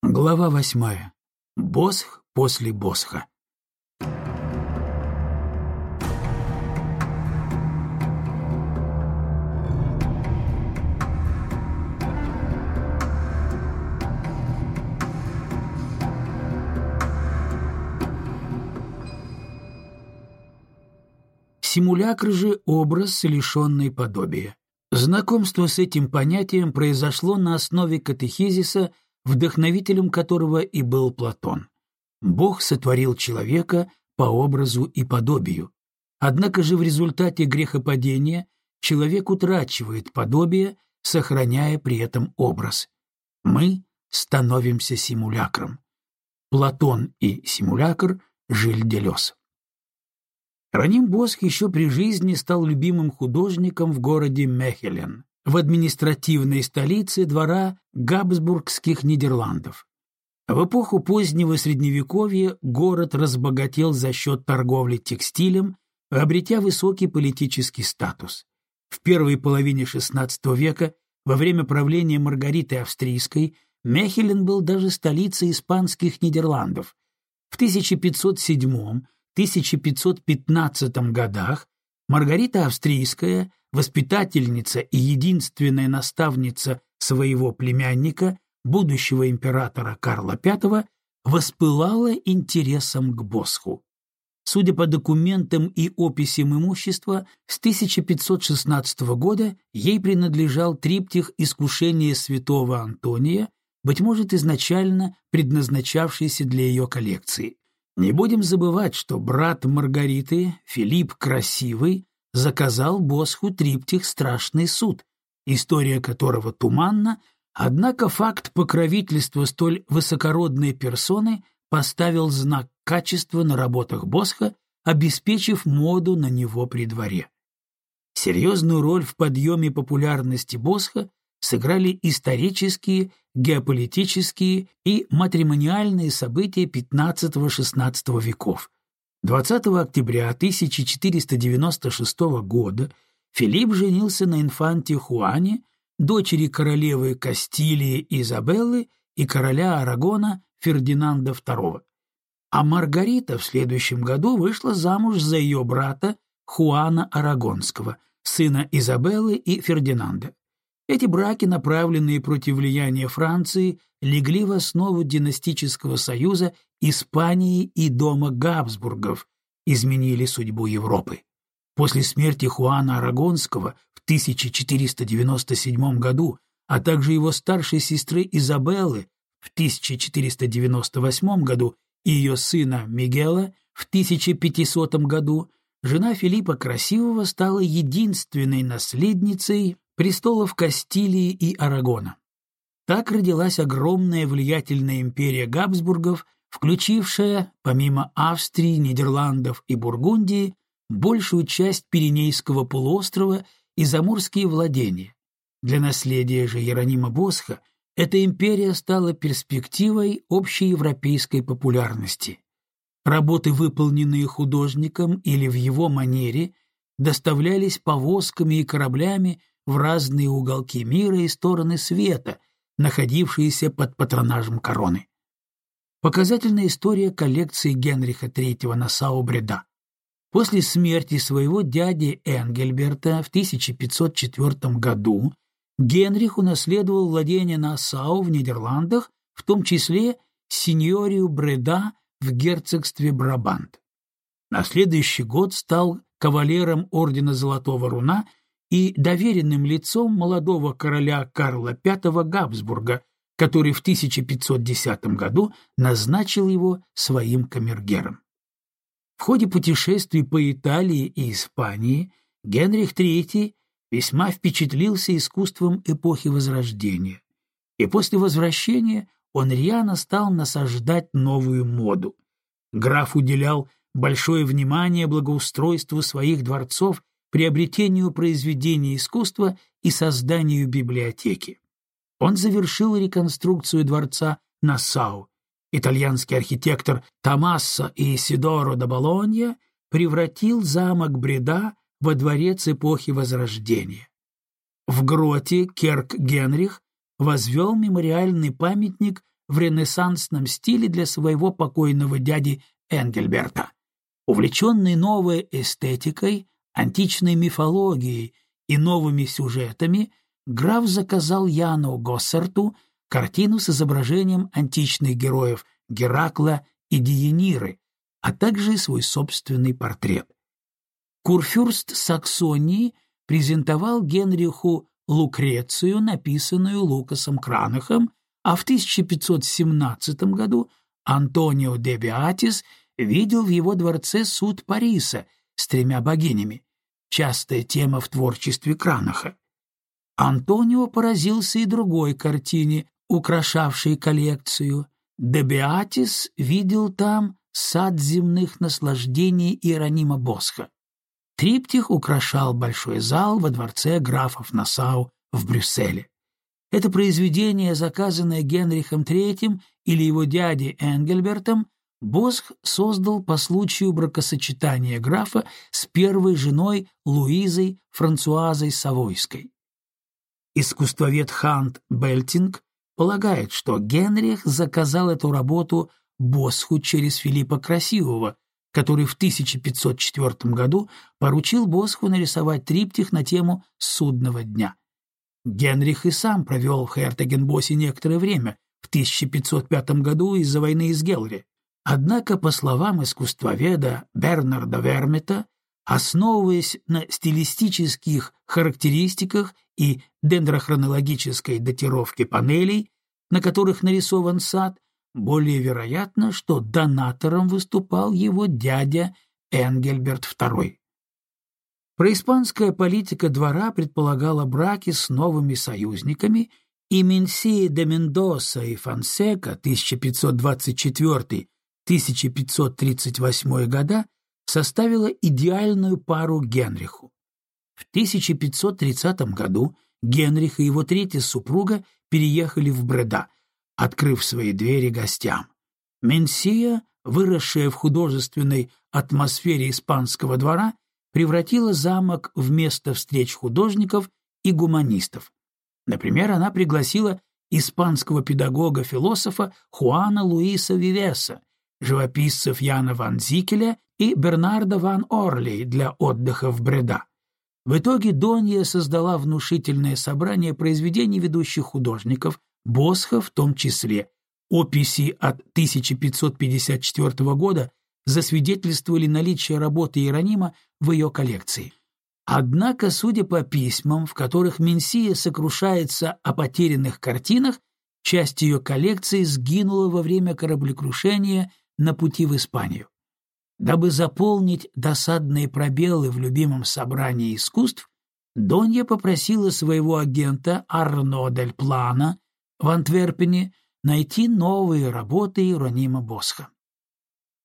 Глава восьмая. Босх после Босха. Симулякр же — образ, лишенный подобия. Знакомство с этим понятием произошло на основе катехизиса, вдохновителем которого и был Платон. Бог сотворил человека по образу и подобию. Однако же в результате грехопадения человек утрачивает подобие, сохраняя при этом образ. Мы становимся симулякром. Платон и симулякр Жиль Делес. Раним Босх еще при жизни стал любимым художником в городе Мехелен, в административной столице двора Габсбургских Нидерландов. В эпоху позднего Средневековья город разбогател за счет торговли текстилем, обретя высокий политический статус. В первой половине XVI века, во время правления Маргариты Австрийской, Мехелен был даже столицей испанских Нидерландов. В 1507 1515 годах Маргарита Австрийская, воспитательница и единственная наставница своего племянника, будущего императора Карла V, воспылала интересом к Босху. Судя по документам и описям имущества, с 1516 года ей принадлежал триптих «Искушение святого Антония», быть может, изначально предназначавшийся для ее коллекции. Не будем забывать, что брат Маргариты, Филипп Красивый, заказал Босху триптих «Страшный суд», история которого туманна, однако факт покровительства столь высокородной персоны поставил знак качества на работах Босха, обеспечив моду на него при дворе. Серьезную роль в подъеме популярности Босха сыграли исторические, геополитические и матримониальные события XV-XVI веков. 20 октября 1496 года Филипп женился на инфанте Хуане, дочери королевы Кастилии Изабеллы и короля Арагона Фердинанда II. А Маргарита в следующем году вышла замуж за ее брата Хуана Арагонского, сына Изабеллы и Фердинанда. Эти браки, направленные против влияния Франции, легли в основу династического союза Испании и дома Габсбургов, изменили судьбу Европы. После смерти Хуана Арагонского в 1497 году, а также его старшей сестры Изабеллы в 1498 году и ее сына Мигела в 1500 году, жена Филиппа Красивого стала единственной наследницей престолов Кастилии и Арагона. Так родилась огромная влиятельная империя Габсбургов, включившая, помимо Австрии, Нидерландов и Бургундии, большую часть Пиренейского полуострова и заморские владения. Для наследия же Иеронима Босха эта империя стала перспективой общеевропейской популярности. Работы, выполненные художником или в его манере, доставлялись повозками и кораблями в разные уголки мира и стороны света, находившиеся под патронажем короны. Показательная история коллекции Генриха III Нассау-Бреда. После смерти своего дяди Энгельберта в 1504 году Генрих унаследовал владение Нассау в Нидерландах, в том числе сеньорию Бреда в герцогстве Брабант. На следующий год стал кавалером ордена Золотого Руна и доверенным лицом молодого короля Карла V Габсбурга, который в 1510 году назначил его своим камергером. В ходе путешествий по Италии и Испании Генрих III весьма впечатлился искусством эпохи Возрождения, и после возвращения он рьяно стал насаждать новую моду. Граф уделял большое внимание благоустройству своих дворцов приобретению произведений искусства и созданию библиотеки. Он завершил реконструкцию дворца Нассау. Итальянский архитектор Томассо Исидоро да Болонья превратил замок Бреда во дворец эпохи Возрождения. В гроте Керк Генрих возвел мемориальный памятник в ренессансном стиле для своего покойного дяди Энгельберта. Увлеченный новой эстетикой, античной мифологией и новыми сюжетами, граф заказал Яну Госсерту картину с изображением античных героев Геракла и Диениры, а также свой собственный портрет. Курфюрст Саксонии презентовал Генриху Лукрецию, написанную Лукасом Кранахом, а в 1517 году Антонио де Биатис видел в его дворце суд Париса с тремя богинями, частая тема в творчестве Кранаха. Антонио поразился и другой картине, украшавшей коллекцию. Де Биатис видел там сад земных наслаждений Иеронима Босха. Триптих украшал большой зал во дворце графов Насау в Брюсселе. Это произведение, заказанное Генрихом III или его дядей Энгельбертом, Босх создал по случаю бракосочетания графа с первой женой Луизой Франсуазой Савойской. Искусствовед Хант Бельтинг полагает, что Генрих заказал эту работу Босху через Филиппа Красивого, который в 1504 году поручил Босху нарисовать триптих на тему «Судного дня». Генрих и сам провел в Хертегенбосе некоторое время, в 1505 году из-за войны с Гелри. Однако, по словам искусствоведа Бернарда Вермета, основываясь на стилистических характеристиках и дендрохронологической датировке панелей, на которых нарисован сад, более вероятно, что донатором выступал его дядя Энгельберт II. Происпанская политика двора предполагала браки с новыми союзниками, и Менсия де Мендоса и Фонсека 1524-1538 года составила идеальную пару Генриху. В 1530 году Генрих и его третья супруга переехали в Бреда – открыв свои двери гостям. Менсия, выросшая в художественной атмосфере испанского двора, превратила замок в место встреч художников и гуманистов. Например, она пригласила испанского педагога-философа Хуана Луиса Вивеса, живописцев Яна ван Зикеля и Бернарда ван Орли для отдыха в Бреда. В итоге Донья создала внушительное собрание произведений ведущих художников, Босха в том числе. Описи от 1554 года засвидетельствовали наличие работы Иеронима в ее коллекции. Однако, судя по письмам, в которых Менсия сокрушается о потерянных картинах, часть ее коллекции сгинула во время кораблекрушения на пути в Испанию. Дабы заполнить досадные пробелы в любимом собрании искусств, Донья попросила своего агента Арно Дель Плана в Антверпене найти новые работы Иеронима Босха.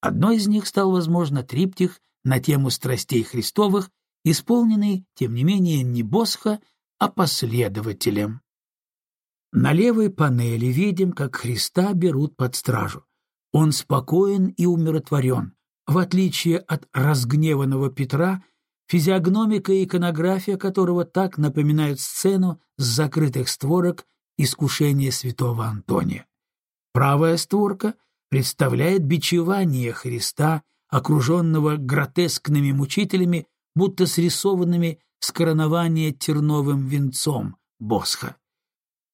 Одной из них стал, возможно, триптих на тему страстей Христовых, исполненный, тем не менее, не Босха, а последователем. На левой панели видим, как Христа берут под стражу. Он спокоен и умиротворен. В отличие от разгневанного Петра, физиогномика и иконография которого так напоминают сцену с закрытых створок искушение святого Антония. Правая створка представляет бичевание Христа, окруженного гротескными мучителями, будто срисованными с коронования терновым венцом Босха.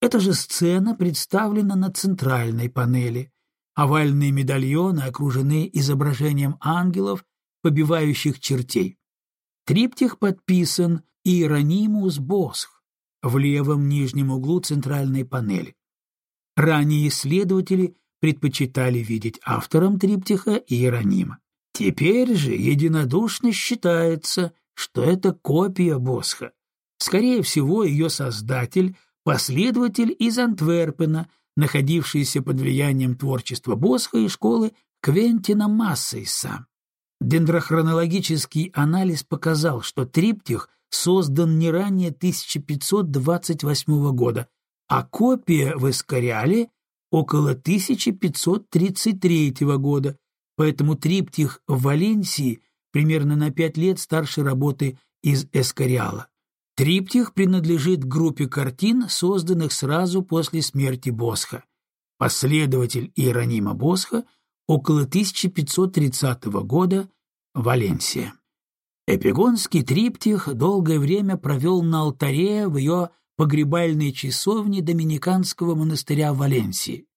Эта же сцена представлена на центральной панели. Овальные медальоны окружены изображением ангелов, побивающих чертей. Триптих подписан Иеронимус Босх в левом нижнем углу центральной панели. Ранее исследователи предпочитали видеть автором триптиха Иеронима. Теперь же единодушно считается, что это копия Босха. Скорее всего, ее создатель – последователь из Антверпена, находившийся под влиянием творчества Босха и школы Квентина Массейса. Дендрохронологический анализ показал, что триптих создан не ранее 1528 года, а копия в Эскориале около 1533 года, поэтому триптих в Валенсии примерно на пять лет старше работы из Эскориала. Триптих принадлежит группе картин, созданных сразу после смерти Босха. последователь Иеронима Босха, около 1530 года, Валенсия. Эпигонский триптих долгое время провел на алтаре в ее погребальной часовне Доминиканского монастыря Валенсии.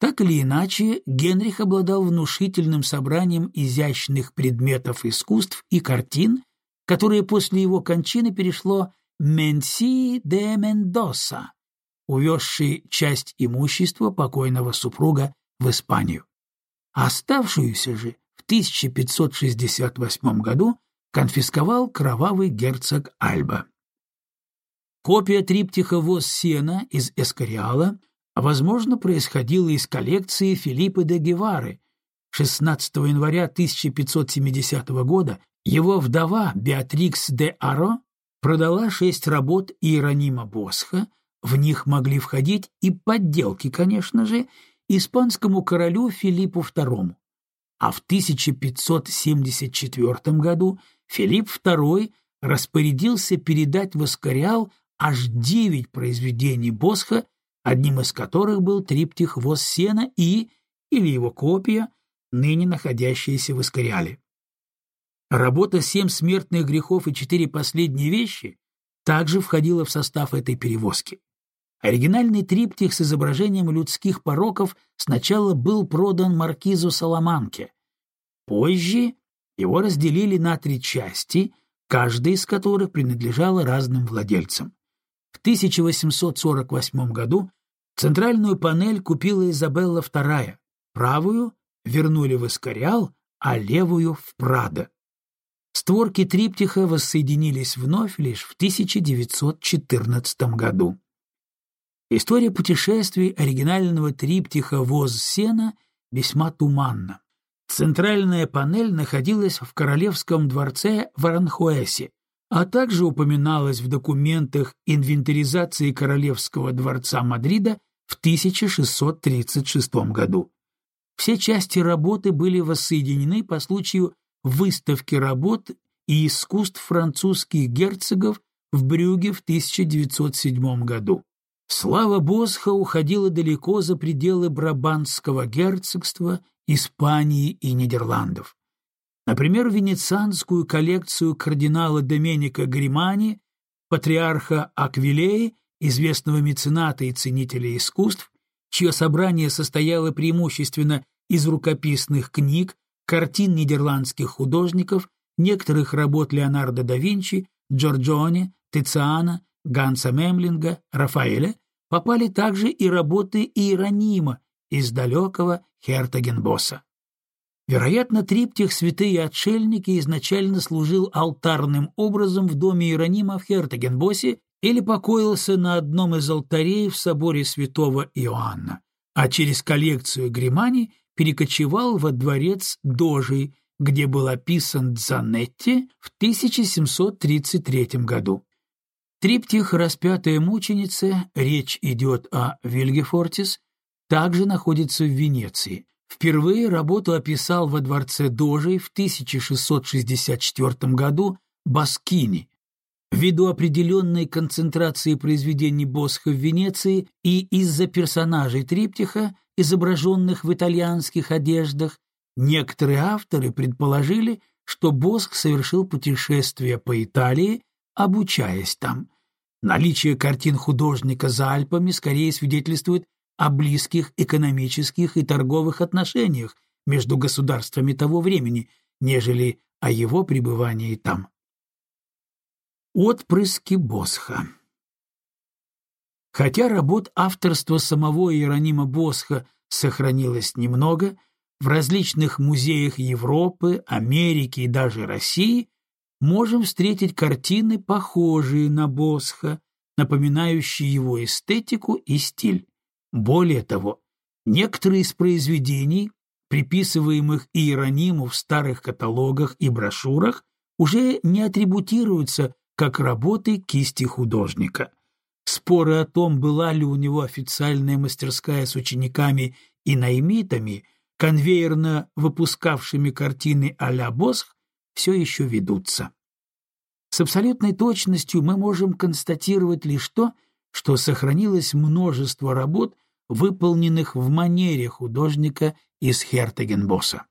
Так или иначе, Генрих обладал внушительным собранием изящных предметов искусств и картин, которое после его кончины перешло Менси де Мендоса, увезший часть имущества покойного супруга в Испанию. Оставшуюся же в 1568 году конфисковал кровавый герцог Альба. Копия триптиха «Воз сена» из Эскориала, возможно, происходила из коллекции Филиппа де Гевары. 16 января 1570 года его вдова Беатрикс де Аро продала шесть работ Иеронима Босха, в них могли входить и подделки, конечно же, испанскому королю Филиппу II. А в 1574 году Филипп II распорядился передать в Аскариал аж девять произведений Босха, одним из которых был триптих «Воз сена» и, или его копия, ныне находящаяся в Аскариале. Работа «Семь смертных грехов и четыре последние вещи» также входила в состав этой перевозки. Оригинальный триптих с изображением людских пороков сначала был продан маркизу Саламанке. Позже его разделили на три части, каждая из которых принадлежала разным владельцам. В 1848 году центральную панель купила Изабелла II, правую вернули в Искариал, а левую — в Прадо. Створки триптиха воссоединились вновь лишь в 1914 году. История путешествий оригинального триптиха «Воз сена» весьма туманна. Центральная панель находилась в королевском дворце в Аранхуэсе, а также упоминалась в документах инвентаризации Королевского дворца Мадрида в 1636 году. Все части работы были воссоединены по случаю выставки работ и искусств французских герцогов в Брюге в 1907 году. Слава Босха уходила далеко за пределы Брабантского герцогства Испании и Нидерландов. Например, венецианскую коллекцию кардинала Доменика Гримани, патриарха Аквилеи, известного мецената и ценителя искусств, чье собрание состояло преимущественно из рукописных книг, картин нидерландских художников, некоторых работ Леонардо да Винчи, Джорджоне, Тициана, Ганса Мемлинга, Рафаэля, попали также и работы Иеронима из далекого Хертагенбосса. Вероятно, триптих «Святые отшельники» изначально служил алтарным образом в доме Иеронима в Хертагенбоссе или покоился на одном из алтарей в соборе святого Иоанна, а через коллекцию Гримани перекочевал во дворец Дожий, где был описан Дзанетти в 1733 году. Триптих «Распятая мученица», речь идет о Вильгефортис, также находится в Венеции. Впервые работу описал во дворце Дожей в 1664 году Баскини. Ввиду определенной концентрации произведений Босха в Венеции и из-за персонажей триптиха, изображенных в итальянских одеждах, некоторые авторы предположили, что Босх совершил путешествие по Италии, обучаясь там. Наличие картин художника за Альпами скорее свидетельствует о близких экономических и торговых отношениях между государствами того времени, нежели о его пребывании там. Отпрыски Босха Хотя работ авторства самого Иеронима Босха сохранилось немного, в различных музеях Европы, Америки и даже России можем встретить картины, похожие на Босха, напоминающие его эстетику и стиль. Более того, некоторые из произведений, приписываемых Иерониму в старых каталогах и брошюрах, уже не атрибутируются как работы кисти художника. Споры о том, была ли у него официальная мастерская с учениками и наймитами, конвейерно выпускавшими картины а-ля Босх, все еще ведутся. С абсолютной точностью мы можем констатировать лишь то, что сохранилось множество работ, выполненных в манере художника из Хертегенбосса.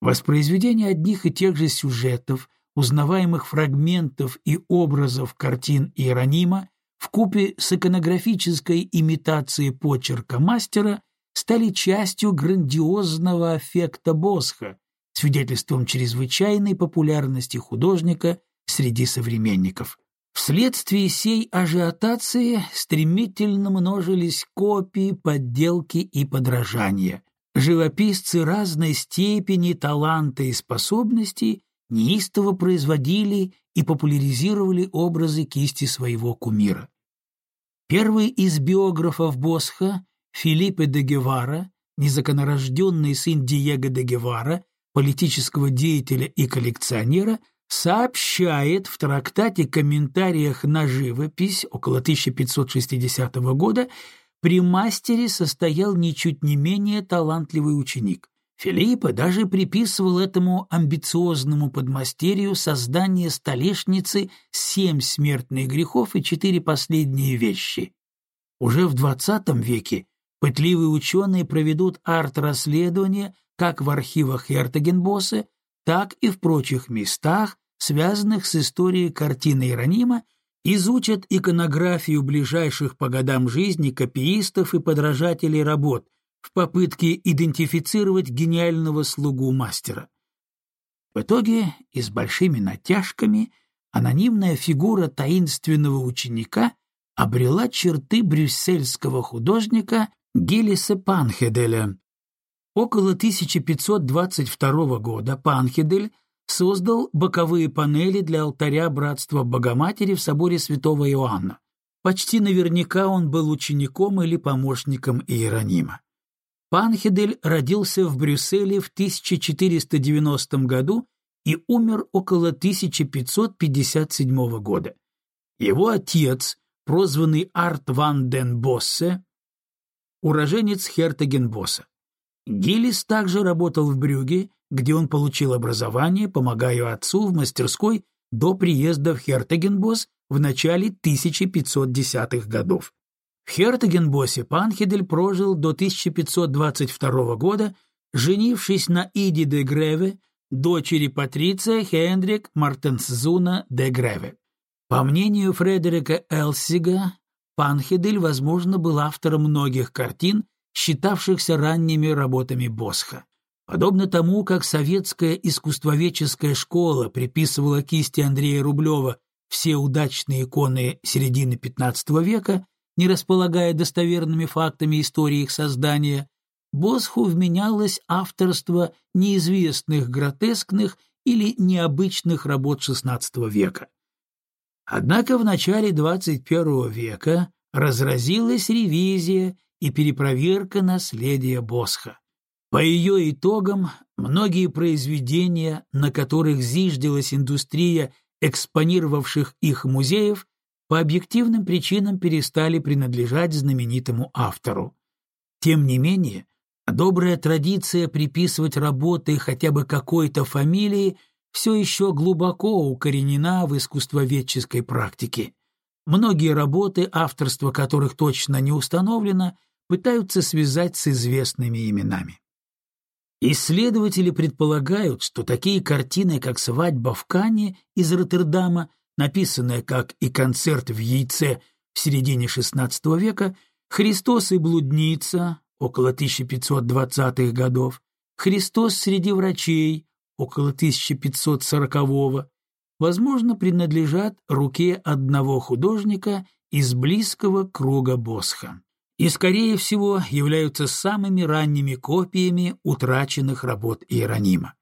Воспроизведение одних и тех же сюжетов, узнаваемых фрагментов и образов картин Иеронима вкупе с иконографической имитацией почерка мастера стали частью грандиозного эффекта Босха, свидетельством чрезвычайной популярности художника среди современников. Вследствие сей ажиотации стремительно множились копии, подделки и подражания. Живописцы разной степени таланта и способностей неистово производили и популяризировали образы кисти своего кумира. Первый из биографов Босха, Филиппе де Гевара, незаконорожденный сын Диего де Гевара, политического деятеля и коллекционера, сообщает в трактате «Комментариях на живопись» около 1560 года, при мастере состоял ничуть не менее талантливый ученик. Филиппа даже приписывал этому амбициозному подмастерью создание столешницы «Семь смертных грехов и четыре последние вещи». Уже в XX веке пытливые ученые проведут арт-расследование как в архивах Хертагенбосса, так и в прочих местах, связанных с историей картины Иеронима, изучат иконографию ближайших по годам жизни копиистов и подражателей работ, в попытке идентифицировать гениального слугу мастера. В итоге и с большими натяжками анонимная фигура таинственного ученика обрела черты брюссельского художника Гиллиса Панхеделя. Около 1522 года Панхедель создал боковые панели для алтаря Братства Богоматери в соборе Святого Иоанна. Почти наверняка он был учеником или помощником Иеронима. Панхедель родился в Брюсселе в 1490 году и умер около 1557 года. Его отец, прозванный Арт ван ден Боссе, уроженец Хертагенбосса. Гиллис также работал в Брюге, где он получил образование, помогая отцу в мастерской до приезда в Хертагенбосс в начале 1510-х годов. В Хертагенбосе Панхедель прожил до 1522 года, женившись на Иди де Греве, дочери Патриция Хендрик Мартенсзуна де Греве. По мнению Фредерика Элсига, Панхедель, возможно, был автором многих картин, считавшихся ранними работами Босха. Подобно тому, как советская искусствоведческая школа приписывала кисти Андрея Рублева все удачные иконы середины XV века, не располагая достоверными фактами истории их создания, Босху вменялось авторство неизвестных гротескных или необычных работ XVI века. Однако в начале XXI века разразилась ревизия и перепроверка наследия Босха. По ее итогам многие произведения, на которых зиждилась индустрия экспонировавших их музеев, по объективным причинам перестали принадлежать знаменитому автору. Тем не менее, добрая традиция приписывать работы хотя бы какой-то фамилии все еще глубоко укоренена в искусствоведческой практике. Многие работы, авторство которых точно не установлено, пытаются связать с известными именами. Исследователи предполагают, что такие картины, как «Свадьба в Кане» из Роттердама написанная как и концерт в яйце в середине XVI века, «Христос и блудница» около 1520-х годов, «Христос среди врачей» около 1540-го, возможно, принадлежат руке одного художника из близкого круга Босха и, скорее всего, являются самыми ранними копиями утраченных работ Иеронима.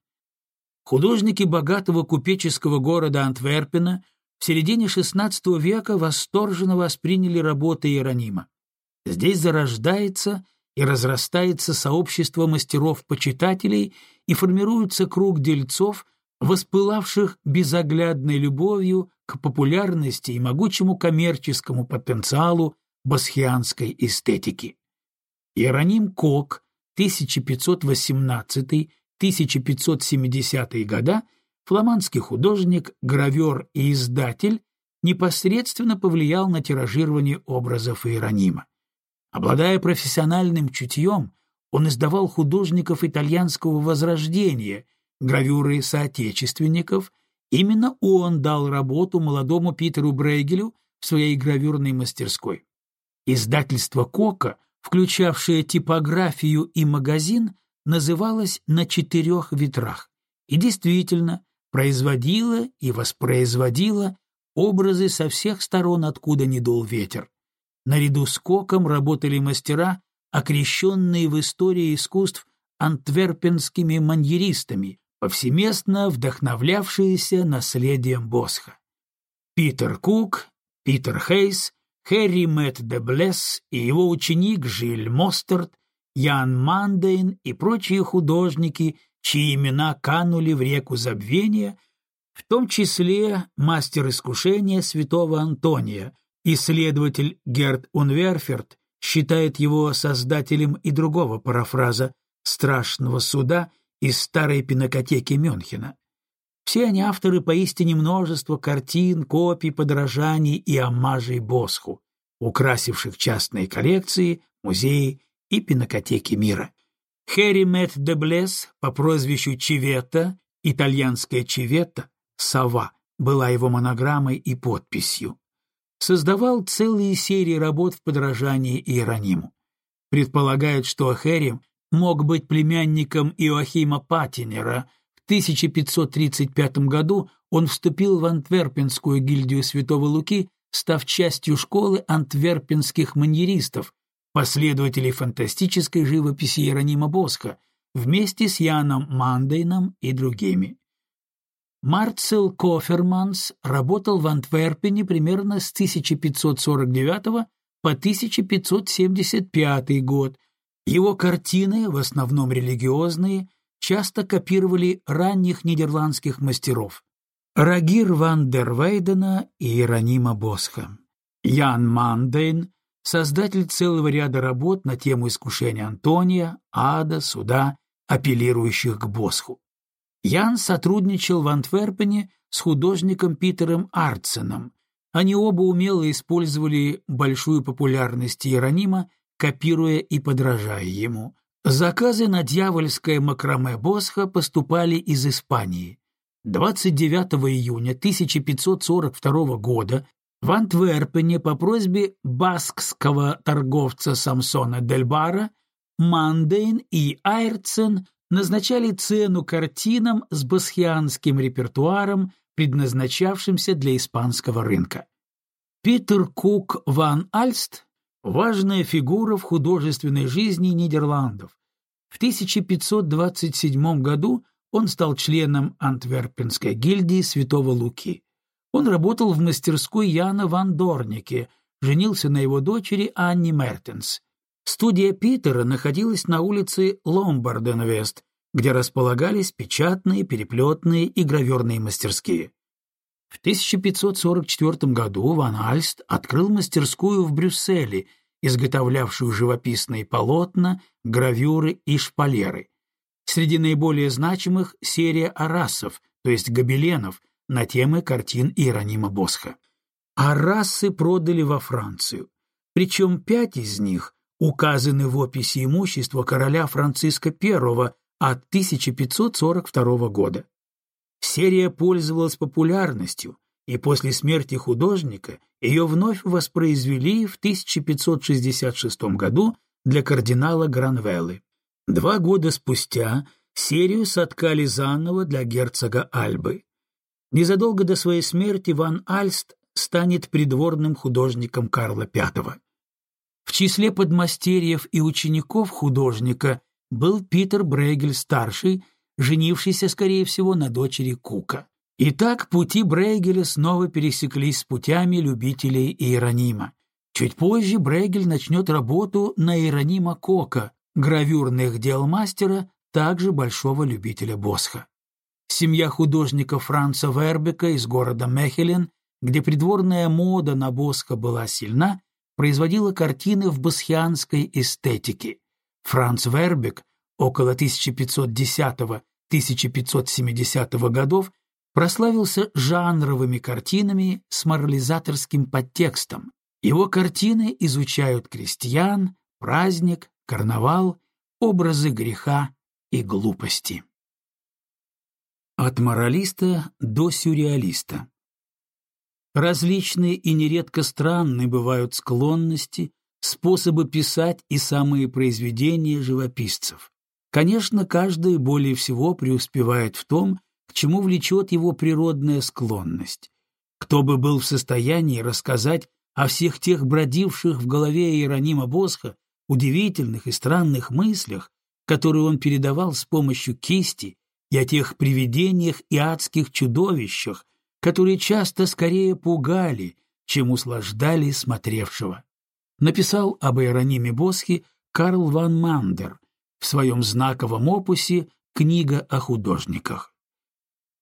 Художники богатого купеческого города Антверпена в середине XVI века восторженно восприняли работы Иеронима. Здесь зарождается и разрастается сообщество мастеров-почитателей и формируется круг дельцов, воспылавших безоглядной любовью к популярности и могучему коммерческому потенциалу басхианской эстетики. Иероним Кок, 1518-1570 года, фламандский художник, гравер и издатель непосредственно повлиял на тиражирование образов Иеронима. Обладая профессиональным чутьем, он издавал художников итальянского возрождения, гравюры соотечественников. Именно он дал работу молодому Питеру Брейгелю в своей гравюрной мастерской. Издательство «Кока», включавшее типографию и магазин, называлось «На четырех ветрах» и действительно производило и воспроизводило образы со всех сторон, откуда не дул ветер. Наряду с Коком работали мастера, окрещенные в истории искусств антверпенскими маньеристами, повсеместно вдохновлявшиеся наследием Босха. Питер Кук, Питер Хейс, Хэри Мэтт де Блесс и его ученик Жиль Мостерт, Ян Мандейн и прочие художники, чьи имена канули в реку забвения, в том числе мастер искушения святого Антония, исследователь Герд Унверферт считает его создателем и другого парафраза «Страшного суда» из старой пинокотеки Мюнхена. Все они авторы поистине множества картин, копий, подражаний и омажей Босху, украсивших частные коллекции, музеи и пинокотеки мира. Хэри Мэтт де Блес по прозвищу Чивета, итальянская Чивета, сова, была его монограммой и подписью создавал целые серии работ в подражании Иерониму. Предполагают, что Херим мог быть племянником Иоахима Патинера. В 1535 году он вступил в Антверпенскую гильдию Святого Луки, став частью школы антверпенских маньеристов, последователей фантастической живописи Иеронима Босха, вместе с Яном Мандейном и другими. Марцел Коферманс работал в Антверпене примерно с 1549 по 1575 год. Его картины, в основном религиозные, часто копировали ранних нидерландских мастеров Рагир ван дер Вейдена и Иеронима Босха. Ян Мандейн, создатель целого ряда работ на тему искушения Антония, ада, суда, апеллирующих к Босху. Ян сотрудничал в Антверпене с художником Питером Арценом. Они оба умело использовали большую популярность Иеронима, копируя и подражая ему. Заказы на дьявольское макраме Босха поступали из Испании. 29 июня 1542 года в Антверпене по просьбе баскского торговца Самсона Дельбара Мандейн и Айрцен назначали цену картинам с басхианским репертуаром, предназначавшимся для испанского рынка. Питер Кук ван Альст – важная фигура в художественной жизни Нидерландов. В 1527 году он стал членом Антверпенской гильдии Святого Луки. Он работал в мастерской Яна ван Дорнике, женился на его дочери Анне Мертенс. Студия Питера находилась на улице Ломбарден-Вест, где располагались печатные, переплетные и граверные мастерские. В 1544 году Ван Альст открыл мастерскую в Брюсселе, изготовлявшую живописные полотна, гравюры и шпалеры. Среди наиболее значимых — серия арасов, то есть гобеленов, на темы картин Иеронима Босха. Арасы продали во Францию, причем пять из них указаны в описи имущества короля Франциска I от 1542 года. Серия пользовалась популярностью, и после смерти художника ее вновь воспроизвели в 1566 году для кардинала Гранвеллы. Два года спустя серию соткали заново для герцога Альбы. Незадолго до своей смерти Ван Альст станет придворным художником Карла V. В числе подмастерьев и учеников художника был Питер Брейгель-старший, женившийся, скорее всего, на дочери Кука. Итак, пути Брейгеля снова пересеклись с путями любителей Иеронима. Чуть позже Брейгель начнет работу на Иеронима Кока, гравюрных дел мастера, также большого любителя Босха. Семья художника Франца Вербека из города Мехелен, где придворная мода на Босха была сильна, производила картины в босхианской эстетике. Франц Вербек около 1510-1570 годов прославился жанровыми картинами с морализаторским подтекстом. Его картины изучают крестьян, праздник, карнавал, образы греха и глупости. От моралиста до сюрреалиста. Различные и нередко странные бывают склонности, способы писать и самые произведения живописцев. Конечно, каждый более всего преуспевает в том, к чему влечет его природная склонность. Кто бы был в состоянии рассказать о всех тех бродивших в голове Иеронима Босха удивительных и странных мыслях, которые он передавал с помощью кисти, и о тех привидениях и адских чудовищах, которые часто скорее пугали, чем услаждали смотревшего. Написал об Иерониме Босхе Карл ван Мандер в своем знаковом опусе «Книга о художниках».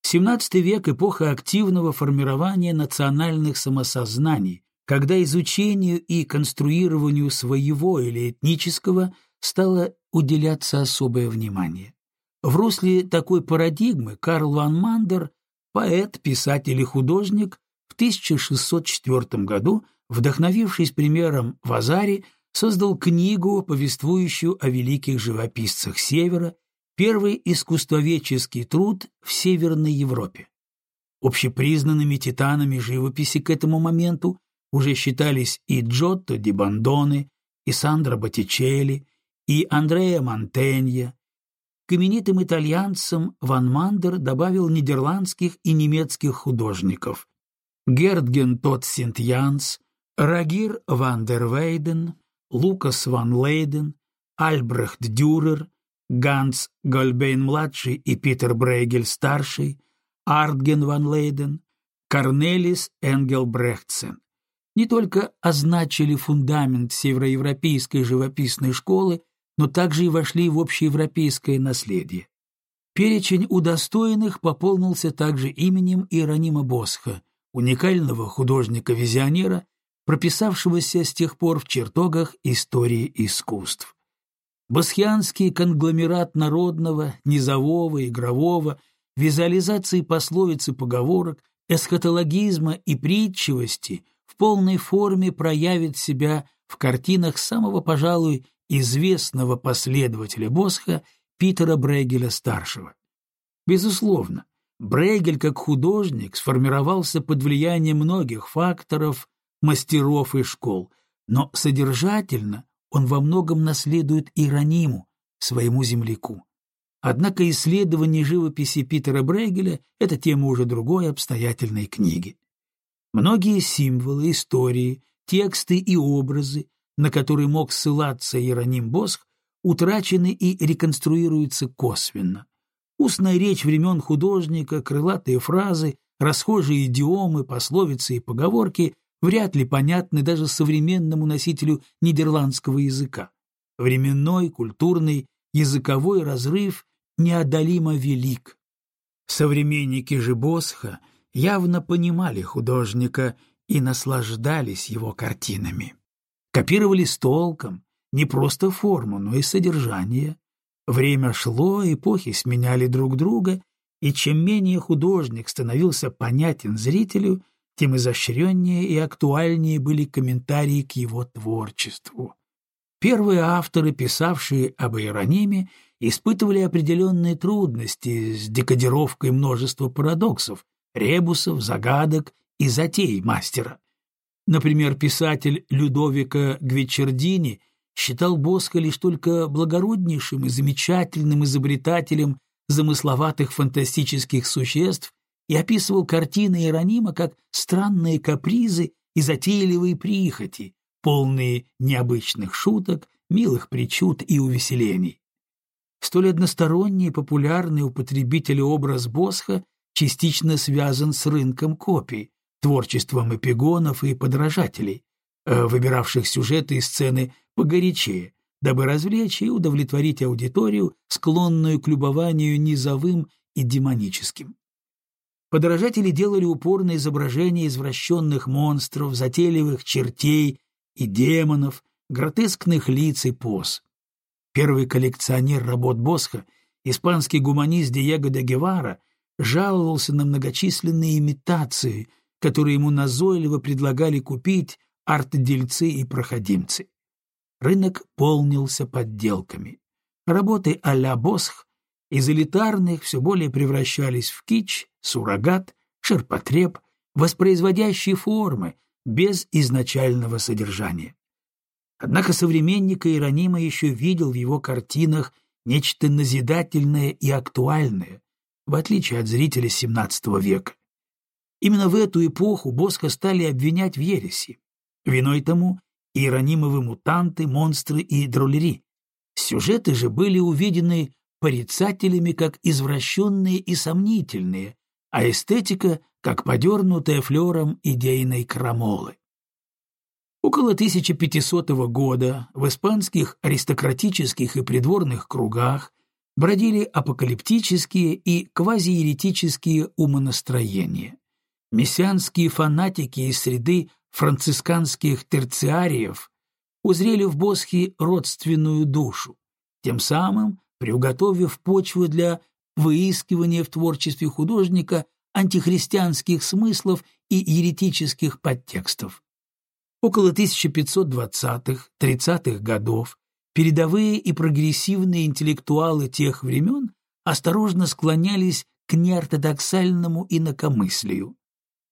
XVII век – эпоха активного формирования национальных самосознаний, когда изучению и конструированию своего или этнического стало уделяться особое внимание. В русле такой парадигмы Карл ван Мандер, поэт, писатель и художник, в 1604 году, вдохновившись примером Вазари, создал книгу, повествующую о великих живописцах Севера, первый искусствоведческий труд в Северной Европе. Общепризнанными титанами живописи к этому моменту уже считались и Джотто ди Бандоне, и Сандро Боттичелли, и Андреа Монтенья. К именитым итальянцам Ван Мандер добавил нидерландских и немецких художников. Гертген Тот Синт-Янс, Рагир ван дер Вейден, Лукас ван Лейден, Альбрехт Дюрер, Ганс Гольбейн-младший и Питер Брейгель-старший, Артген ван Лейден, Корнелис Энгелбрехтсен не только означили фундамент североевропейской живописной школы, но также и вошли в общеевропейское наследие. Перечень удостоенных пополнился также именем Иеронима Босха, уникального художника-визионера, прописавшегося с тех пор в чертогах истории искусств. Босхианский конгломерат народного, низового, игрового, визуализации пословиц и поговорок, эсхатологизма и притчивости в полной форме проявит себя в картинах самого, пожалуй, известного последователя Босха Питера Брейгеля-старшего. Безусловно, Брейгель как художник сформировался под влиянием многих факторов, мастеров и школ, но содержательно он во многом наследует Ирониму, своему земляку. Однако исследование живописи Питера Брейгеля — это тема уже другой обстоятельной книги. Многие символы, истории, тексты и образы, на которые мог ссылаться Иероним Босх, утрачены и реконструируются косвенно. Устная речь времен художника, крылатые фразы, расхожие идиомы, пословицы и поговорки вряд ли понятны даже современному носителю нидерландского языка. Временной, культурный, языковой разрыв неодолимо велик. Современники же Босха явно понимали художника и наслаждались его картинами. Копировали с толком не просто форму, но и содержание. Время шло, эпохи сменяли друг друга, и чем менее художник становился понятен зрителю, тем изощреннее и актуальнее были комментарии к его творчеству. Первые авторы, писавшие об Иерониме, испытывали определенные трудности с декодировкой множества парадоксов, ребусов, загадок и затей мастера. Например, писатель Людовика Гвичердини считал Боско лишь только благороднейшим и замечательным изобретателем замысловатых фантастических существ и описывал картины Иеронима как странные капризы и затейливые прихоти, полные необычных шуток, милых причуд и увеселений. Столь односторонний и популярный у потребителя образ Босха частично связан с рынком копий, творчеством эпигонов и подражателей, э, выбиравших сюжеты и сцены погорячее, дабы развлечь и удовлетворить аудиторию, склонную к любованию низовым и демоническим. Подражатели делали упор на изображение извращенных монстров, затейливых чертей и демонов, гротескных лиц и поз. Первый коллекционер работ Босха, испанский гуманист Диего де Гевара, жаловался на многочисленные имитации, которые ему назойливо предлагали купить арт-дельцы и проходимцы. рынок полнился подделками. Работы а-ля Босх из элитарных все более превращались в кич, суррогат, ширпотреб, воспроизводящие формы, без изначального содержания. Однако современник Иеронима еще видел в его картинах нечто назидательное и актуальное, в отличие от зрителя XVII века. Именно в эту эпоху Босха стали обвинять в ереси. Виной тому иеронимовы мутанты, монстры и дроллери. Сюжеты же были увидены порицателями как извращенные и сомнительные, а эстетика — как подернутая флером идейной крамолы. Около 1500 года в испанских аристократических и придворных кругах бродили апокалиптические и квазиеретические умонастроения. Мессианские фанатики из среды францисканских терциариев узрели в Босхе родственную душу, тем самым приуготовив почву для выискивания в творчестве художника антихристианских смыслов и еретических подтекстов. Около 1520-30-х годов передовые и прогрессивные интеллектуалы тех времен осторожно склонялись к неортодоксальному инакомыслию.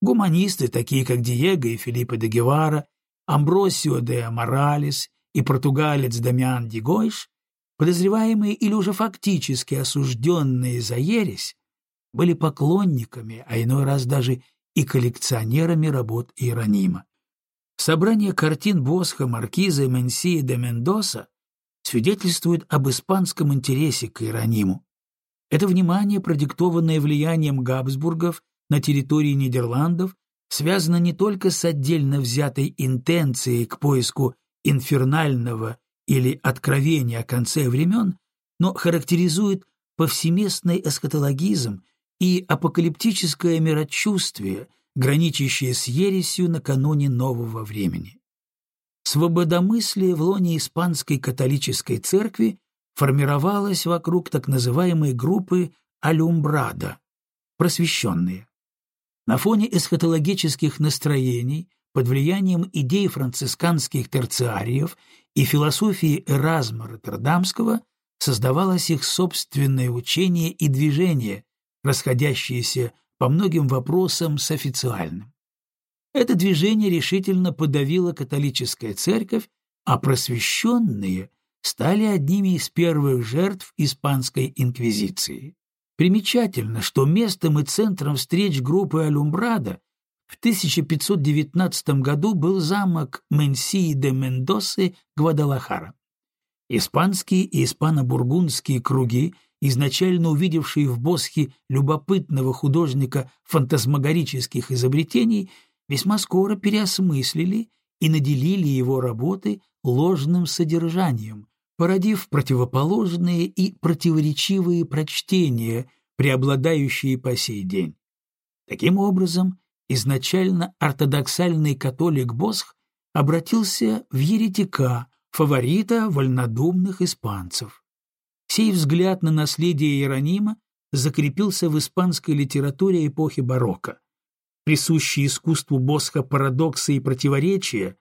Гуманисты, такие как Диего и Филиппо де Гевара, Амбросио де Моралес и португалец Дамиан Дигойш, подозреваемые или уже фактически осужденные за ересь, были поклонниками, а иной раз даже и коллекционерами работ Иеронима. Собрание картин Босха, Маркиза и Менсии де Мендоса свидетельствует об испанском интересе к Иерониму. Это внимание, продиктованное влиянием Габсбургов на территории Нидерландов связано не только с отдельно взятой интенцией к поиску инфернального или откровения о конце времен, но характеризует повсеместный эсхатологизм и апокалиптическое мирочувствие, граничащее с ересью накануне нового времени. Свободомыслие в лоне испанской католической церкви формировалось вокруг так называемой группы «алюмбрада» — просвещенные. На фоне эсхатологических настроений, под влиянием идей францисканских терциариев и философии Эразма Роттердамского создавалось их собственное учение и движение, расходящиеся по многим вопросам с официальным. Это движение решительно подавило католическая церковь, а просвещенные стали одними из первых жертв испанской инквизиции. Примечательно, что местом и центром встреч группы Алюмбрада в 1519 году был замок Менсии де Мендосы Гвадалахара. Испанские и испано-бургундские круги, изначально увидевшие в Босхе любопытного художника фантасмагорических изобретений, весьма скоро переосмыслили и наделили его работы ложным содержанием, породив противоположные и противоречивые прочтения, преобладающие по сей день. Таким образом, изначально ортодоксальный католик Босх обратился в еретика, фаворита вольнодумных испанцев. Сей взгляд на наследие Иеронима закрепился в испанской литературе эпохи барокко. Присущие искусству Босха парадоксы и противоречия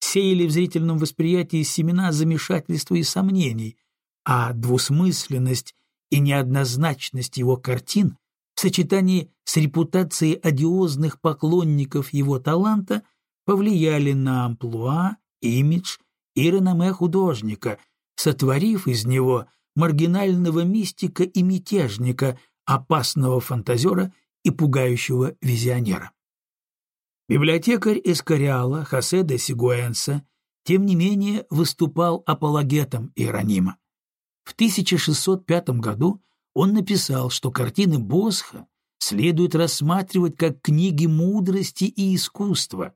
сеяли в зрительном восприятии семена замешательства и сомнений, а двусмысленность и неоднозначность его картин в сочетании с репутацией одиозных поклонников его таланта повлияли на амплуа, имидж и реноме художника, сотворив из него маргинального мистика и мятежника, опасного фантазера и пугающего визионера. Библиотекарь Эскориала Хосе де Сигуэнса, тем не менее, выступал апологетом Иеронима. В 1605 году он написал, что картины Босха следует рассматривать как книги мудрости и искусства.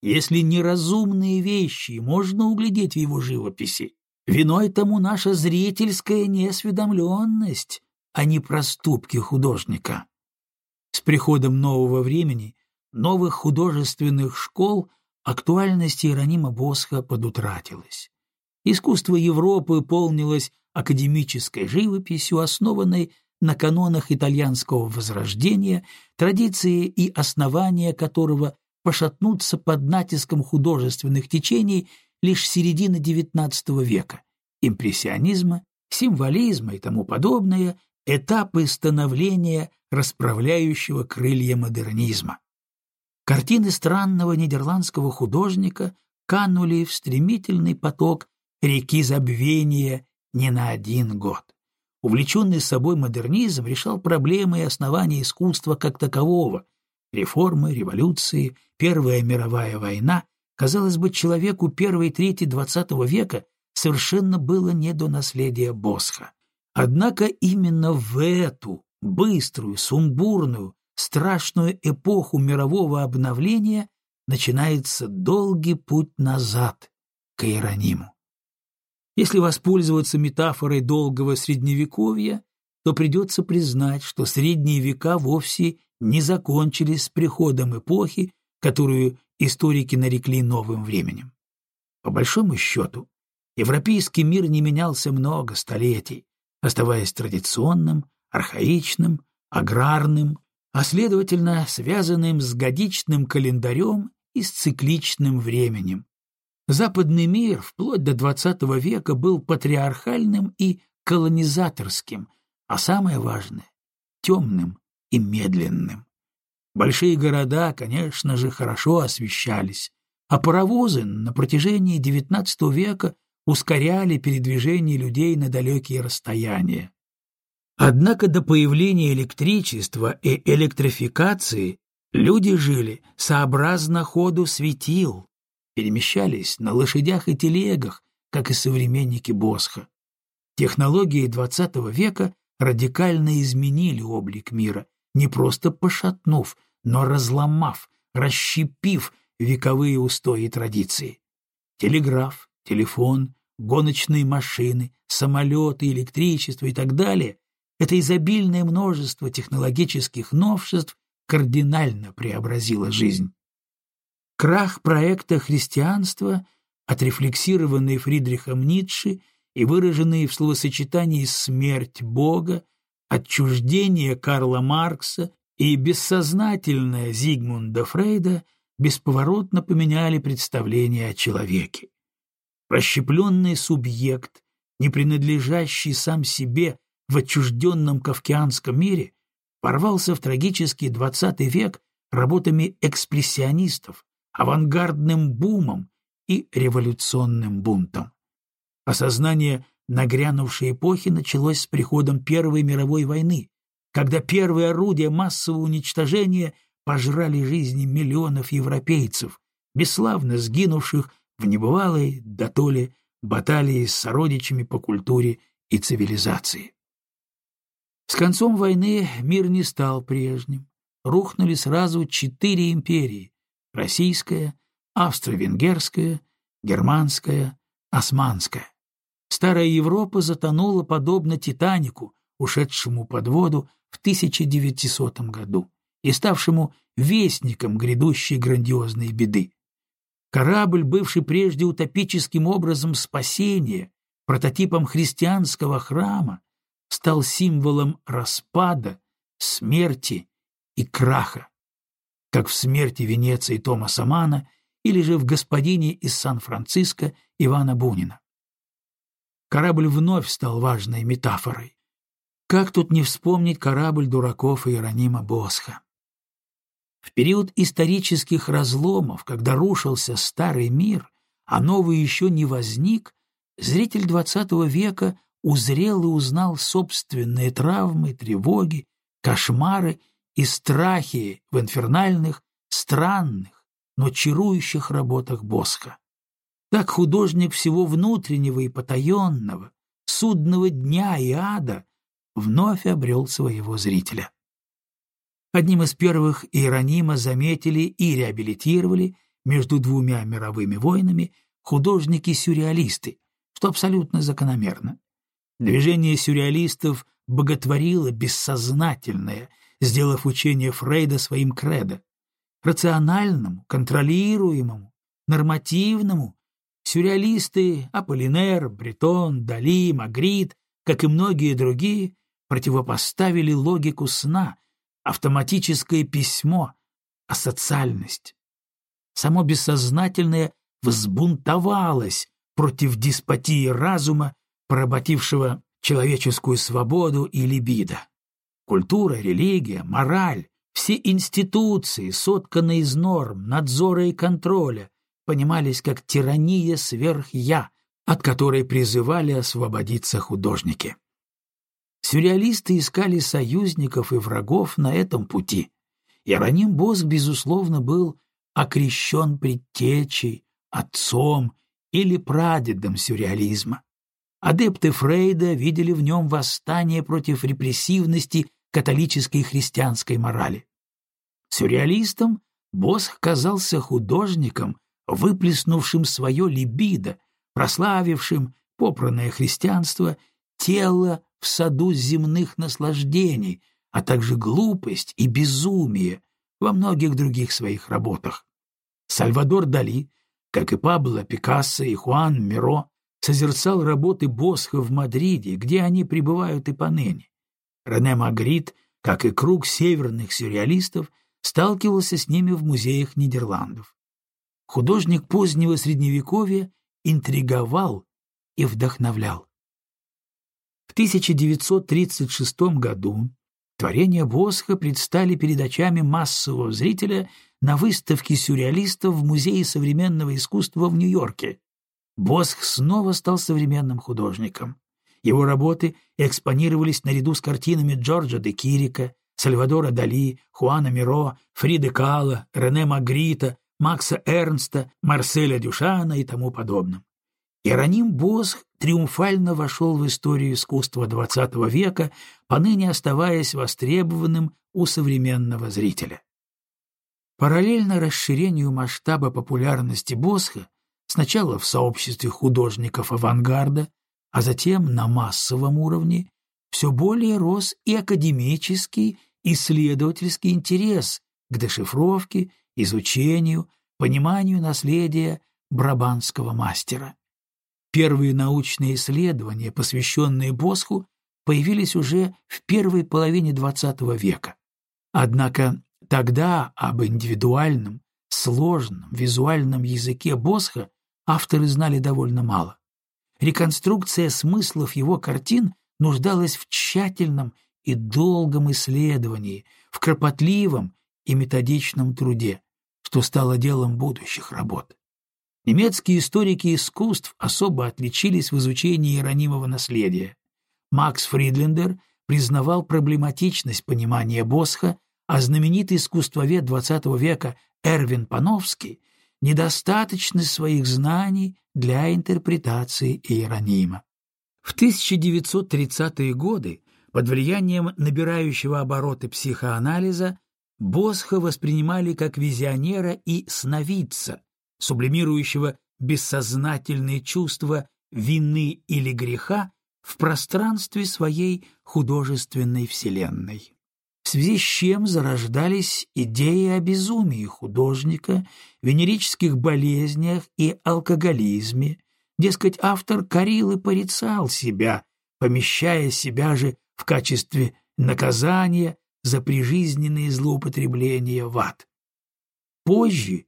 Если неразумные вещи можно углядеть в его живописи, виной тому наша зрительская неосведомленность, а не проступки художника. С приходом нового времени новых художественных школ актуальность Иеронима Босха подутратилась. Искусство Европы полнилось академической живописью, основанной на канонах итальянского возрождения, традиции и основания которого пошатнутся под натиском художественных течений, лишь середина XIX века, импрессионизма, символизма и тому подобное, этапы становления расправляющего крылья модернизма. Картины странного нидерландского художника канули в стремительный поток реки забвения не на один год. Увлеченный собой модернизм решал проблемы и основания искусства как такового. Реформы, революции, Первая мировая война. Казалось бы, человеку первой трети XX века совершенно было не до наследия Босха. Однако именно в эту быструю, сумбурную, страшную эпоху мирового обновления начинается долгий путь назад к Иерониму. Если воспользоваться метафорой долгого средневековья, то придется признать, что средние века вовсе не закончились с приходом эпохи, которую историки нарекли новым временем. По большому счету, европейский мир не менялся много столетий, оставаясь традиционным, архаичным, аграрным, а следовательно связанным с годичным календарем и с цикличным временем. Западный мир вплоть до XX века был патриархальным и колонизаторским, а самое важное — темным и медленным. Большие города, конечно же, хорошо освещались, а паровозы на протяжении XIX века ускоряли передвижение людей на далекие расстояния. Однако до появления электричества и электрификации люди жили сообразно ходу светил, перемещались на лошадях и телегах, как и современники Босха. Технологии XX века радикально изменили облик мира, не просто пошатнув, но разломав, расщепив вековые устои и традиции. Телеграф, телефон, гоночные машины, самолеты, электричество и так далее — это изобильное множество технологических новшеств кардинально преобразило жизнь. Крах проекта христианства, отрефлексированный Фридрихом Ницше и выраженный в словосочетании «смерть Бога», отчуждение Карла Маркса и бессознательное Зигмунда Фрейда бесповоротно поменяли представление о человеке. Расщепленный субъект, не принадлежащий сам себе в отчужденном кавкианском мире, порвался в трагический XX век работами экспрессионистов, авангардным бумом и революционным бунтом. Осознание нагрянувшей эпохи началось с приходом Первой мировой войны, когда первые орудия массового уничтожения пожрали жизни миллионов европейцев, бесславно сгинувших в небывалой дотоле баталии с сородичами по культуре и цивилизации. С концом войны мир не стал прежним. Рухнули сразу четыре империи — российская, австро-венгерская, германская, османская. Старая Европа затонула подобно «Титанику», ушедшему под воду в 1900 году и ставшему вестником грядущей грандиозной беды. Корабль, бывший прежде утопическим образом спасения, прототипом христианского храма, стал символом распада, смерти и краха, как в смерти Венеции Томаса Мана или же в «Господине из Сан-Франциско» Ивана Бунина. Корабль вновь стал важной метафорой. Как тут не вспомнить корабль дураков Иеронима Босха? В период исторических разломов, когда рушился старый мир, а новый еще не возник, зритель XX века узрел и узнал собственные травмы, тревоги, кошмары и страхи в инфернальных, странных, но чарующих работах Босха. Так художник всего внутреннего и потаенного, судного дня и ада вновь обрел своего зрителя. Одним из первых Иеронима заметили и реабилитировали между двумя мировыми войнами художники-сюрреалисты, что абсолютно закономерно. Движение сюрреалистов боготворило бессознательное, сделав учение Фрейда своим кредо. Рациональному, контролируемому, нормативному сюрреалисты Аполлинер, Бретон, Дали, Магрит, как и многие другие, противопоставили логику сна, автоматическое письмо, асоциальность. Само бессознательное взбунтовалась против деспотии разума, поработившего человеческую свободу и либидо. Культура, религия, мораль, все институции, сотканные из норм, надзора и контроля, понимались как тирания сверх-я, от которой призывали освободиться художники. Сюрреалисты искали союзников и врагов на этом пути. Иероним Боск, безусловно, был окрещен предтечей, отцом или прадедом сюрреализма. Адепты Фрейда видели в нем восстание против репрессивности католической христианской морали. Сюрреалистом Босх казался художником, выплеснувшим свое либидо, прославившим попранное христианство, тело в саду земных наслаждений, а также глупость и безумие во многих других своих работах. Сальвадор Дали, как и Пабло Пикассо и Хуан Миро, созерцал работы Босха в Мадриде, где они пребывают и поныне. Рене Магрит, как и круг северных сюрреалистов, сталкивался с ними в музеях Нидерландов. Художник позднего Средневековья интриговал и вдохновлял. В 1936 году творения Босха предстали перед очами массового зрителя на выставке сюрреалистов в Музее современного искусства в Нью-Йорке, Босх снова стал современным художником. Его работы экспонировались наряду с картинами Джорджа де Кирика, Сальвадора Дали, Хуана Миро, Фриды Кала, Рене Магрита, Макса Эрнста, Марселя Дюшана и тому подобным. Иероним Босх триумфально вошел в историю искусства XX века, поныне оставаясь востребованным у современного зрителя. Параллельно расширению масштаба популярности Босха сначала в сообществе художников авангарда, а затем на массовом уровне, все более рос и академический исследовательский интерес к дешифровке, изучению, пониманию наследия брабанского мастера. Первые научные исследования, посвященные Босху, появились уже в первой половине XX века. Однако тогда об индивидуальном, сложном визуальном языке Босха авторы знали довольно мало. Реконструкция смыслов его картин нуждалась в тщательном и долгом исследовании, в кропотливом и методичном труде, что стало делом будущих работ. Немецкие историки искусств особо отличились в изучении иеронимого наследия. Макс Фридлендер признавал проблематичность понимания Босха, а знаменитый искусствовед XX века Эрвин Пановский недостаточность своих знаний для интерпретации Иеронима. В 1930-е годы под влиянием набирающего обороты психоанализа Босха воспринимали как визионера и сновидца, сублимирующего бессознательные чувства вины или греха в пространстве своей художественной вселенной в связи с чем зарождались идеи о безумии художника, венерических болезнях и алкоголизме. Дескать, автор корил и порицал себя, помещая себя же в качестве наказания за прижизненные злоупотребления в ад. Позже,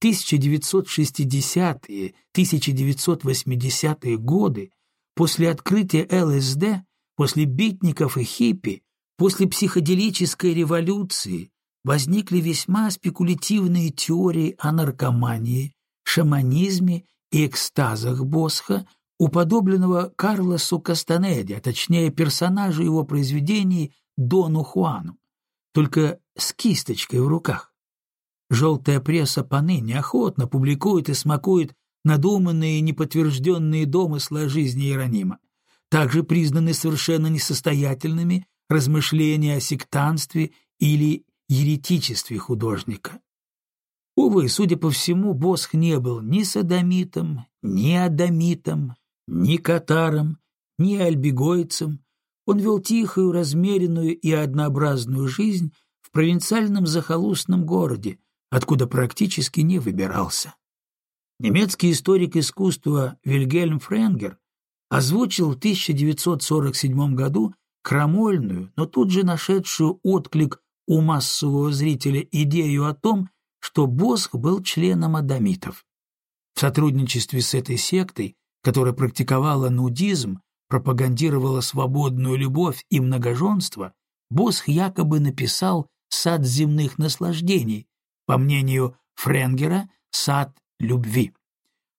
в 1960-1980-е годы, после открытия ЛСД, после битников и хиппи, После психоделической революции возникли весьма спекулятивные теории о наркомании, шаманизме и экстазах Босха, уподобленного Карлосу Кастанеди, а точнее персонажу его произведений Дону Хуану, только с кисточкой в руках. Желтая пресса поныне охотно публикует и смакует надуманные и неподтвержденные домыслы о жизни Иеронима, также признаны совершенно несостоятельными размышления о сектанстве или еретичестве художника. Увы, судя по всему, Босх не был ни садомитом, ни адамитом, ни катаром, ни альбегойцем. Он вел тихую, размеренную и однообразную жизнь в провинциальном захолустном городе, откуда практически не выбирался. Немецкий историк искусства Вильгельм Френгер озвучил в 1947 году крамольную, но тут же нашедшую отклик у массового зрителя идею о том, что Босх был членом адамитов. В сотрудничестве с этой сектой, которая практиковала нудизм, пропагандировала свободную любовь и многоженство, Босх якобы написал «Сад земных наслаждений», по мнению Френгера, «Сад любви».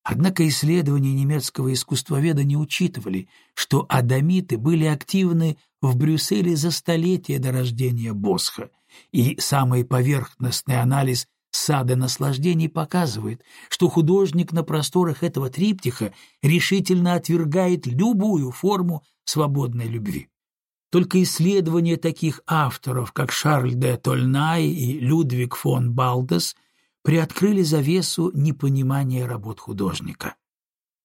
Однако исследования немецкого искусствоведа не учитывали, что адамиты были активны в Брюсселе за столетия до рождения Босха, и самый поверхностный анализ сада наслаждений показывает, что художник на просторах этого триптиха решительно отвергает любую форму свободной любви. Только исследования таких авторов, как Шарль де Тольнай и Людвиг фон Балдес, приоткрыли завесу непонимания работ художника.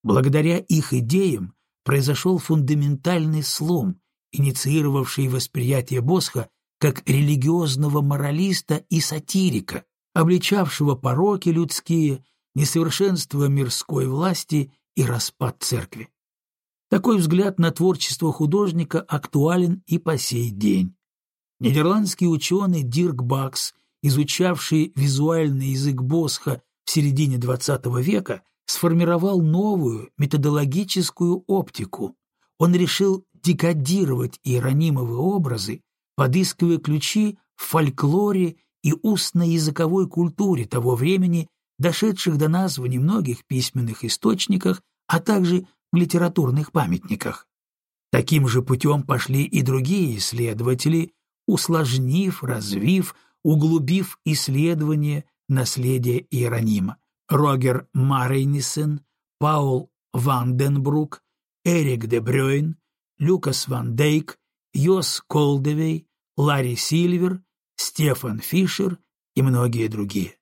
Благодаря их идеям произошел фундаментальный слом, инициировавший восприятие Босха как религиозного моралиста и сатирика, обличавшего пороки людские, несовершенство мирской власти и распад церкви. Такой взгляд на творчество художника актуален и по сей день. Нидерландский ученый Дирк Бакс изучавший визуальный язык Босха в середине XX века, сформировал новую методологическую оптику. Он решил декодировать иеронимовые образы, подыскивая ключи в фольклоре и устной языковой культуре того времени, дошедших до нас в немногих письменных источниках, а также в литературных памятниках. Таким же путем пошли и другие исследователи, усложнив, развив, углубив исследование наследия Иеронима. Рогер Марейнисен, Паул Ванденбрук, Эрик де Брёйн, Люкас Ван Дейк, Йос Колдевей, Ларри Сильвер, Стефан Фишер и многие другие.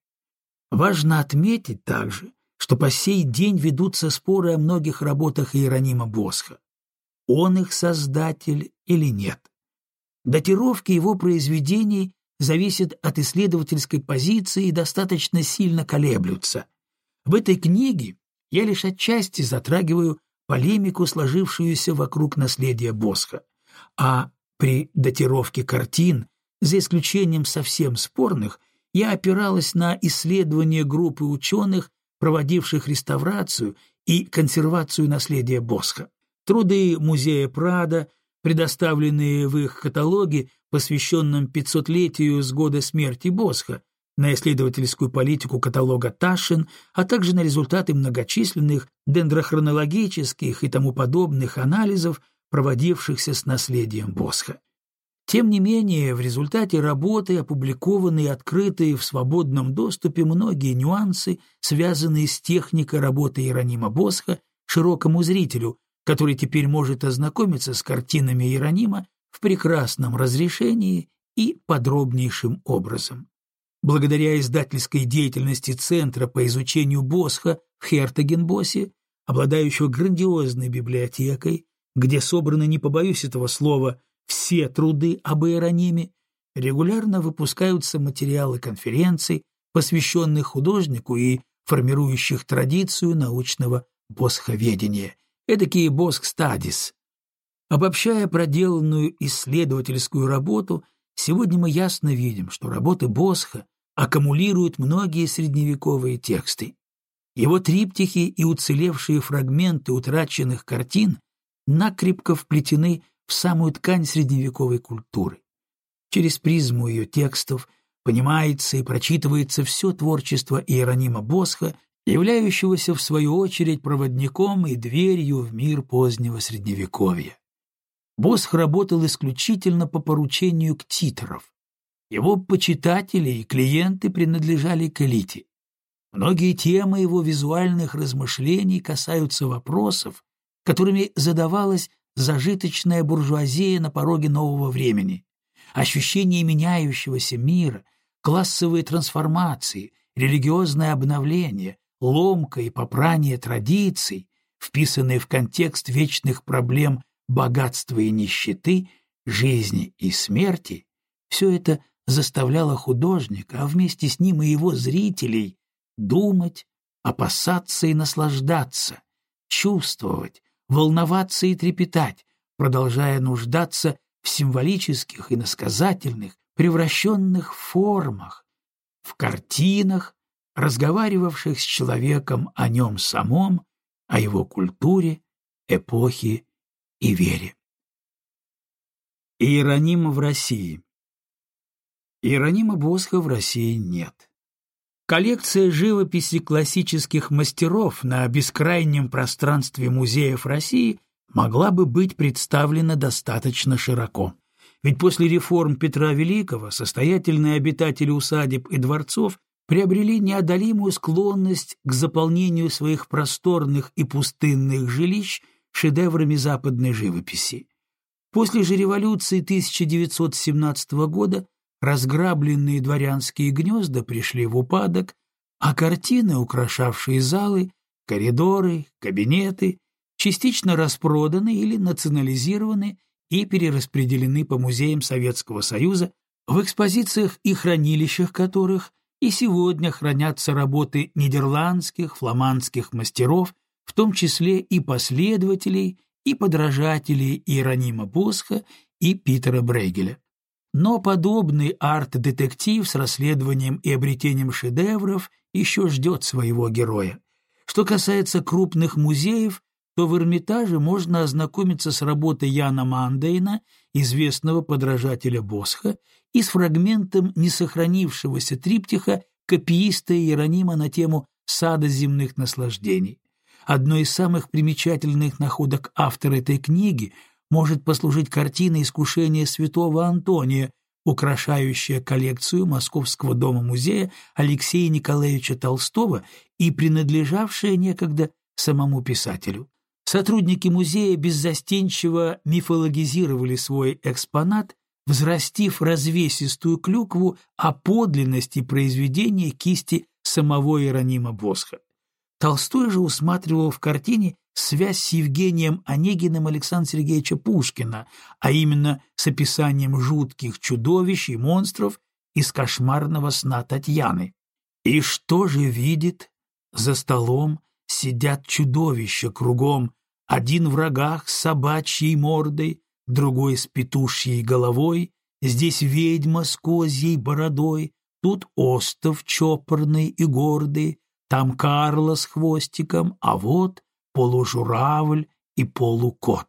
Важно отметить также, что по сей день ведутся споры о многих работах Иеронима Босха. Он их создатель или нет. Датировки его произведений зависят от исследовательской позиции и достаточно сильно колеблются. В этой книге я лишь отчасти затрагиваю полемику, сложившуюся вокруг наследия Босха, а при датировке картин, за исключением совсем спорных, я опиралась на исследования группы ученых, проводивших реставрацию и консервацию наследия Босха. Труды музея Прада, предоставленные в их каталоге, посвященном 500-летию с года смерти Босха, на исследовательскую политику каталога Ташин, а также на результаты многочисленных дендрохронологических и тому подобных анализов, проводившихся с наследием Босха. Тем не менее, в результате работы опубликованы и открыты в свободном доступе многие нюансы, связанные с техникой работы Иеронима Босха широкому зрителю, который теперь может ознакомиться с картинами Иеронима в прекрасном разрешении и подробнейшим образом. Благодаря издательской деятельности Центра по изучению Босха в Хертагенбосе, обладающего грандиозной библиотекой, где собраны, не побоюсь этого слова, все труды об иерониме, регулярно выпускаются материалы конференций, посвященных художнику и формирующих традицию научного босховедения, эдакие босх-стадис, Обобщая проделанную исследовательскую работу, сегодня мы ясно видим, что работы Босха аккумулируют многие средневековые тексты. Его триптихи и уцелевшие фрагменты утраченных картин накрепко вплетены в самую ткань средневековой культуры. Через призму ее текстов понимается и прочитывается все творчество Иеронима Босха, являющегося в свою очередь проводником и дверью в мир позднего Средневековья. Босх работал исключительно по поручению ктиторов. Его почитатели и клиенты принадлежали к элите. Многие темы его визуальных размышлений касаются вопросов, которыми задавалась зажиточная буржуазия на пороге нового времени. Ощущение меняющегося мира, классовые трансформации, религиозное обновление, ломка и попрание традиций, вписанные в контекст вечных проблем богатства и нищеты, жизни и смерти, все это заставляло художника, а вместе с ним и его зрителей, думать, опасаться и наслаждаться, чувствовать, волноваться и трепетать, продолжая нуждаться в символических и насказательных, превращенных формах, в картинах, разговаривавших с человеком о нем самом, о его культуре, эпохе и вере. Иеронима в России Иеронима Босха в России нет. Коллекция живописи классических мастеров на бескрайнем пространстве музеев России могла бы быть представлена достаточно широко. Ведь после реформ Петра Великого состоятельные обитатели усадеб и дворцов приобрели неодолимую склонность к заполнению своих просторных и пустынных жилищ шедеврами западной живописи. После же революции 1917 года разграбленные дворянские гнезда пришли в упадок, а картины, украшавшие залы, коридоры, кабинеты, частично распроданы или национализированы и перераспределены по музеям Советского Союза, в экспозициях и хранилищах которых и сегодня хранятся работы нидерландских, фламандских мастеров, в том числе и последователей, и подражателей Иеронима Босха и Питера Брейгеля. Но подобный арт-детектив с расследованием и обретением шедевров еще ждет своего героя. Что касается крупных музеев, то в Эрмитаже можно ознакомиться с работой Яна Мандейна, известного подражателя Босха, и с фрагментом несохранившегося триптиха копииста Иеронима на тему «Сада земных наслаждений». Одной из самых примечательных находок автора этой книги может послужить картина «Искушение святого Антония», украшающая коллекцию Московского дома-музея Алексея Николаевича Толстого и принадлежавшая некогда самому писателю. Сотрудники музея беззастенчиво мифологизировали свой экспонат, взрастив развесистую клюкву о подлинности произведения кисти самого Иеронима Босха. Толстой же усматривал в картине связь с Евгением Онегиным Александра Сергеевича Пушкина, а именно с описанием жутких чудовищ и монстров из кошмарного сна Татьяны. И что же видит? За столом сидят чудовища кругом, один в рогах с собачьей мордой, другой с петушьей головой, здесь ведьма с козьей бородой, тут остов чопорный и гордый, там Карла с хвостиком, а вот полужуравль и полукот.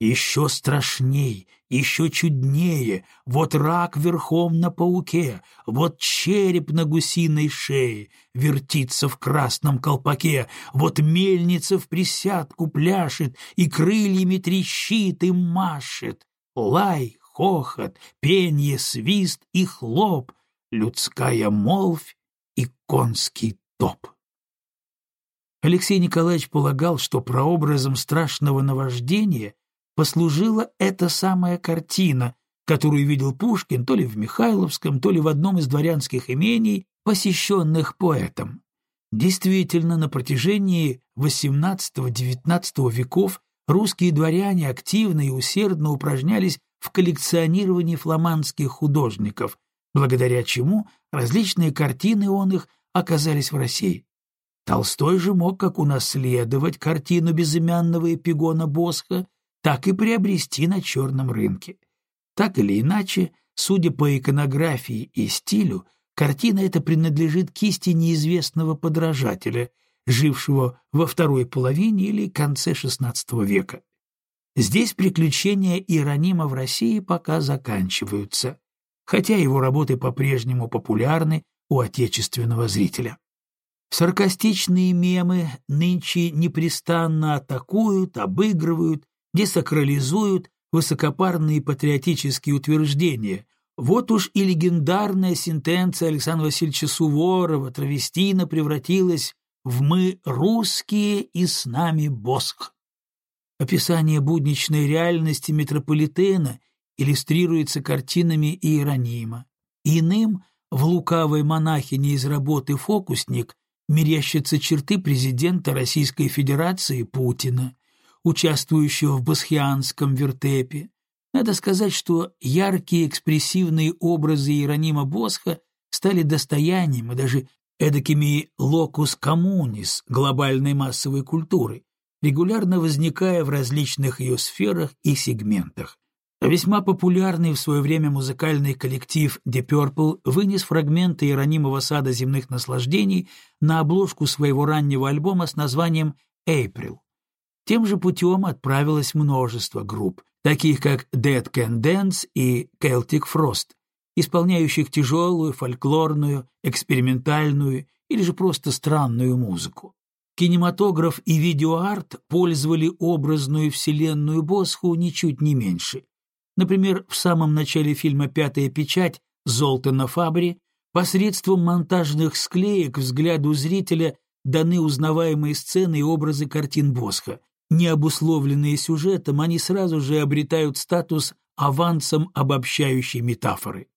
Еще страшней, еще чуднее, вот рак верхом на пауке, вот череп на гусиной шее вертится в красном колпаке, вот мельница в присядку пляшет и крыльями трещит и машет. Лай, хохот, пенье, свист и хлоп, людская молвь и конский топ. Алексей Николаевич полагал, что прообразом страшного наваждения послужила эта самая картина, которую видел Пушкин то ли в Михайловском, то ли в одном из дворянских имений, посещенных поэтом. Действительно, на протяжении XVIII-XIX веков русские дворяне активно и усердно упражнялись в коллекционировании фламандских художников, благодаря чему различные картины он их оказались в России. Толстой же мог как унаследовать картину безымянного эпигона Босха, так и приобрести на черном рынке. Так или иначе, судя по иконографии и стилю, картина эта принадлежит кисти неизвестного подражателя, жившего во второй половине или конце XVI века. Здесь приключения Иеронима в России пока заканчиваются, хотя его работы по-прежнему популярны у отечественного зрителя. Саркастичные мемы нынче непрестанно атакуют, обыгрывают, десакрализуют высокопарные патриотические утверждения. Вот уж и легендарная сентенция Александра Васильевича Суворова Травестина превратилась в «мы русские и с нами Босх». Описание будничной реальности метрополитена иллюстрируется картинами Иеронима. Иным в лукавой монахине из работы «Фокусник» мерещатся черты президента Российской Федерации Путина, участвующего в Басхианском вертепе. Надо сказать, что яркие экспрессивные образы Иеронима Босха стали достоянием и даже эдакими локус коммунис глобальной массовой культуры, регулярно возникая в различных ее сферах и сегментах. Весьма популярный в свое время музыкальный коллектив Deep Purple вынес фрагменты Иеронимова сада земных наслаждений на обложку своего раннего альбома с названием «April». Тем же путем отправилось множество групп, таких как Dead Can Dance и Celtic Frost, исполняющих тяжелую, фольклорную, экспериментальную или же просто странную музыку. Кинематограф и видеоарт пользовали образную вселенную Босху ничуть не меньше. Например, в самом начале фильма «Пятая печать» Золтана Фабри посредством монтажных склеек взгляду зрителя даны узнаваемые сцены и образы картин Босха. Не обусловленные сюжетом, они сразу же обретают статус авансом обобщающей метафоры.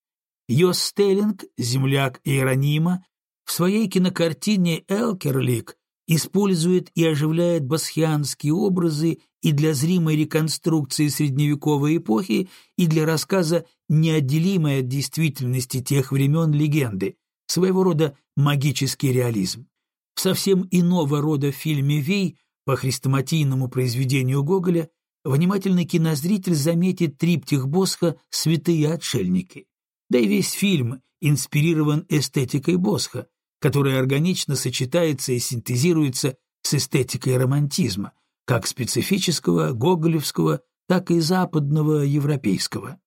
Йос Стеллинг, земляк Иеронима, в своей кинокартине «Элкерлик» использует и оживляет басхианские образы и для зримой реконструкции средневековой эпохи, и для рассказа неотделимой от действительности тех времен легенды, своего рода магический реализм. В совсем иного рода фильме «Вий» по хрестоматийному произведению Гоголя внимательный кинозритель заметит триптих Босха «Святые отшельники». Да и весь фильм инспирирован эстетикой Босха, которая органично сочетается и синтезируется с эстетикой романтизма, как специфического, гоголевского, так и западного европейского.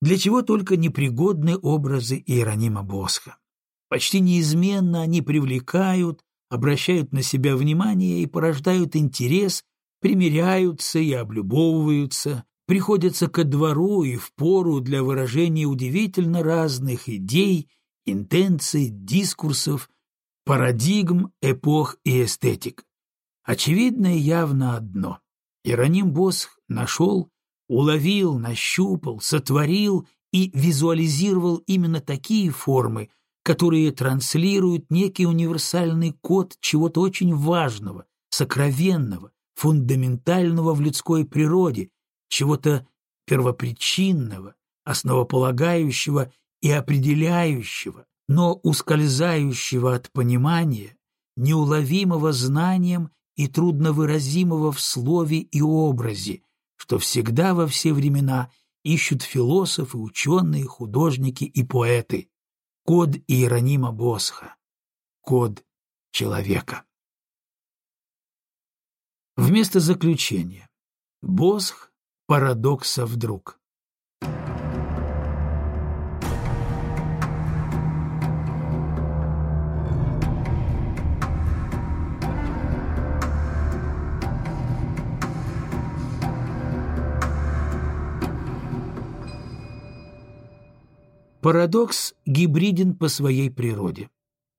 Для чего только непригодны образы Иеронима Босха. Почти неизменно они привлекают, обращают на себя внимание и порождают интерес, примиряются и облюбовываются, приходятся ко двору и в пору для выражения удивительно разных идей, интенций, дискурсов, парадигм, эпох и эстетик. Очевидно и явно одно. Ироним Босх нашел, уловил, нащупал, сотворил и визуализировал именно такие формы, которые транслируют некий универсальный код чего-то очень важного, сокровенного, фундаментального в людской природе, чего-то первопричинного, основополагающего и определяющего, но ускользающего от понимания, неуловимого знанием и трудновыразимого в слове и образе, что всегда во все времена ищут философы, ученые, художники и поэты. Код Иеронима Босха. Код человека. Вместо заключения. Босх парадокса вдруг. Парадокс гибриден по своей природе.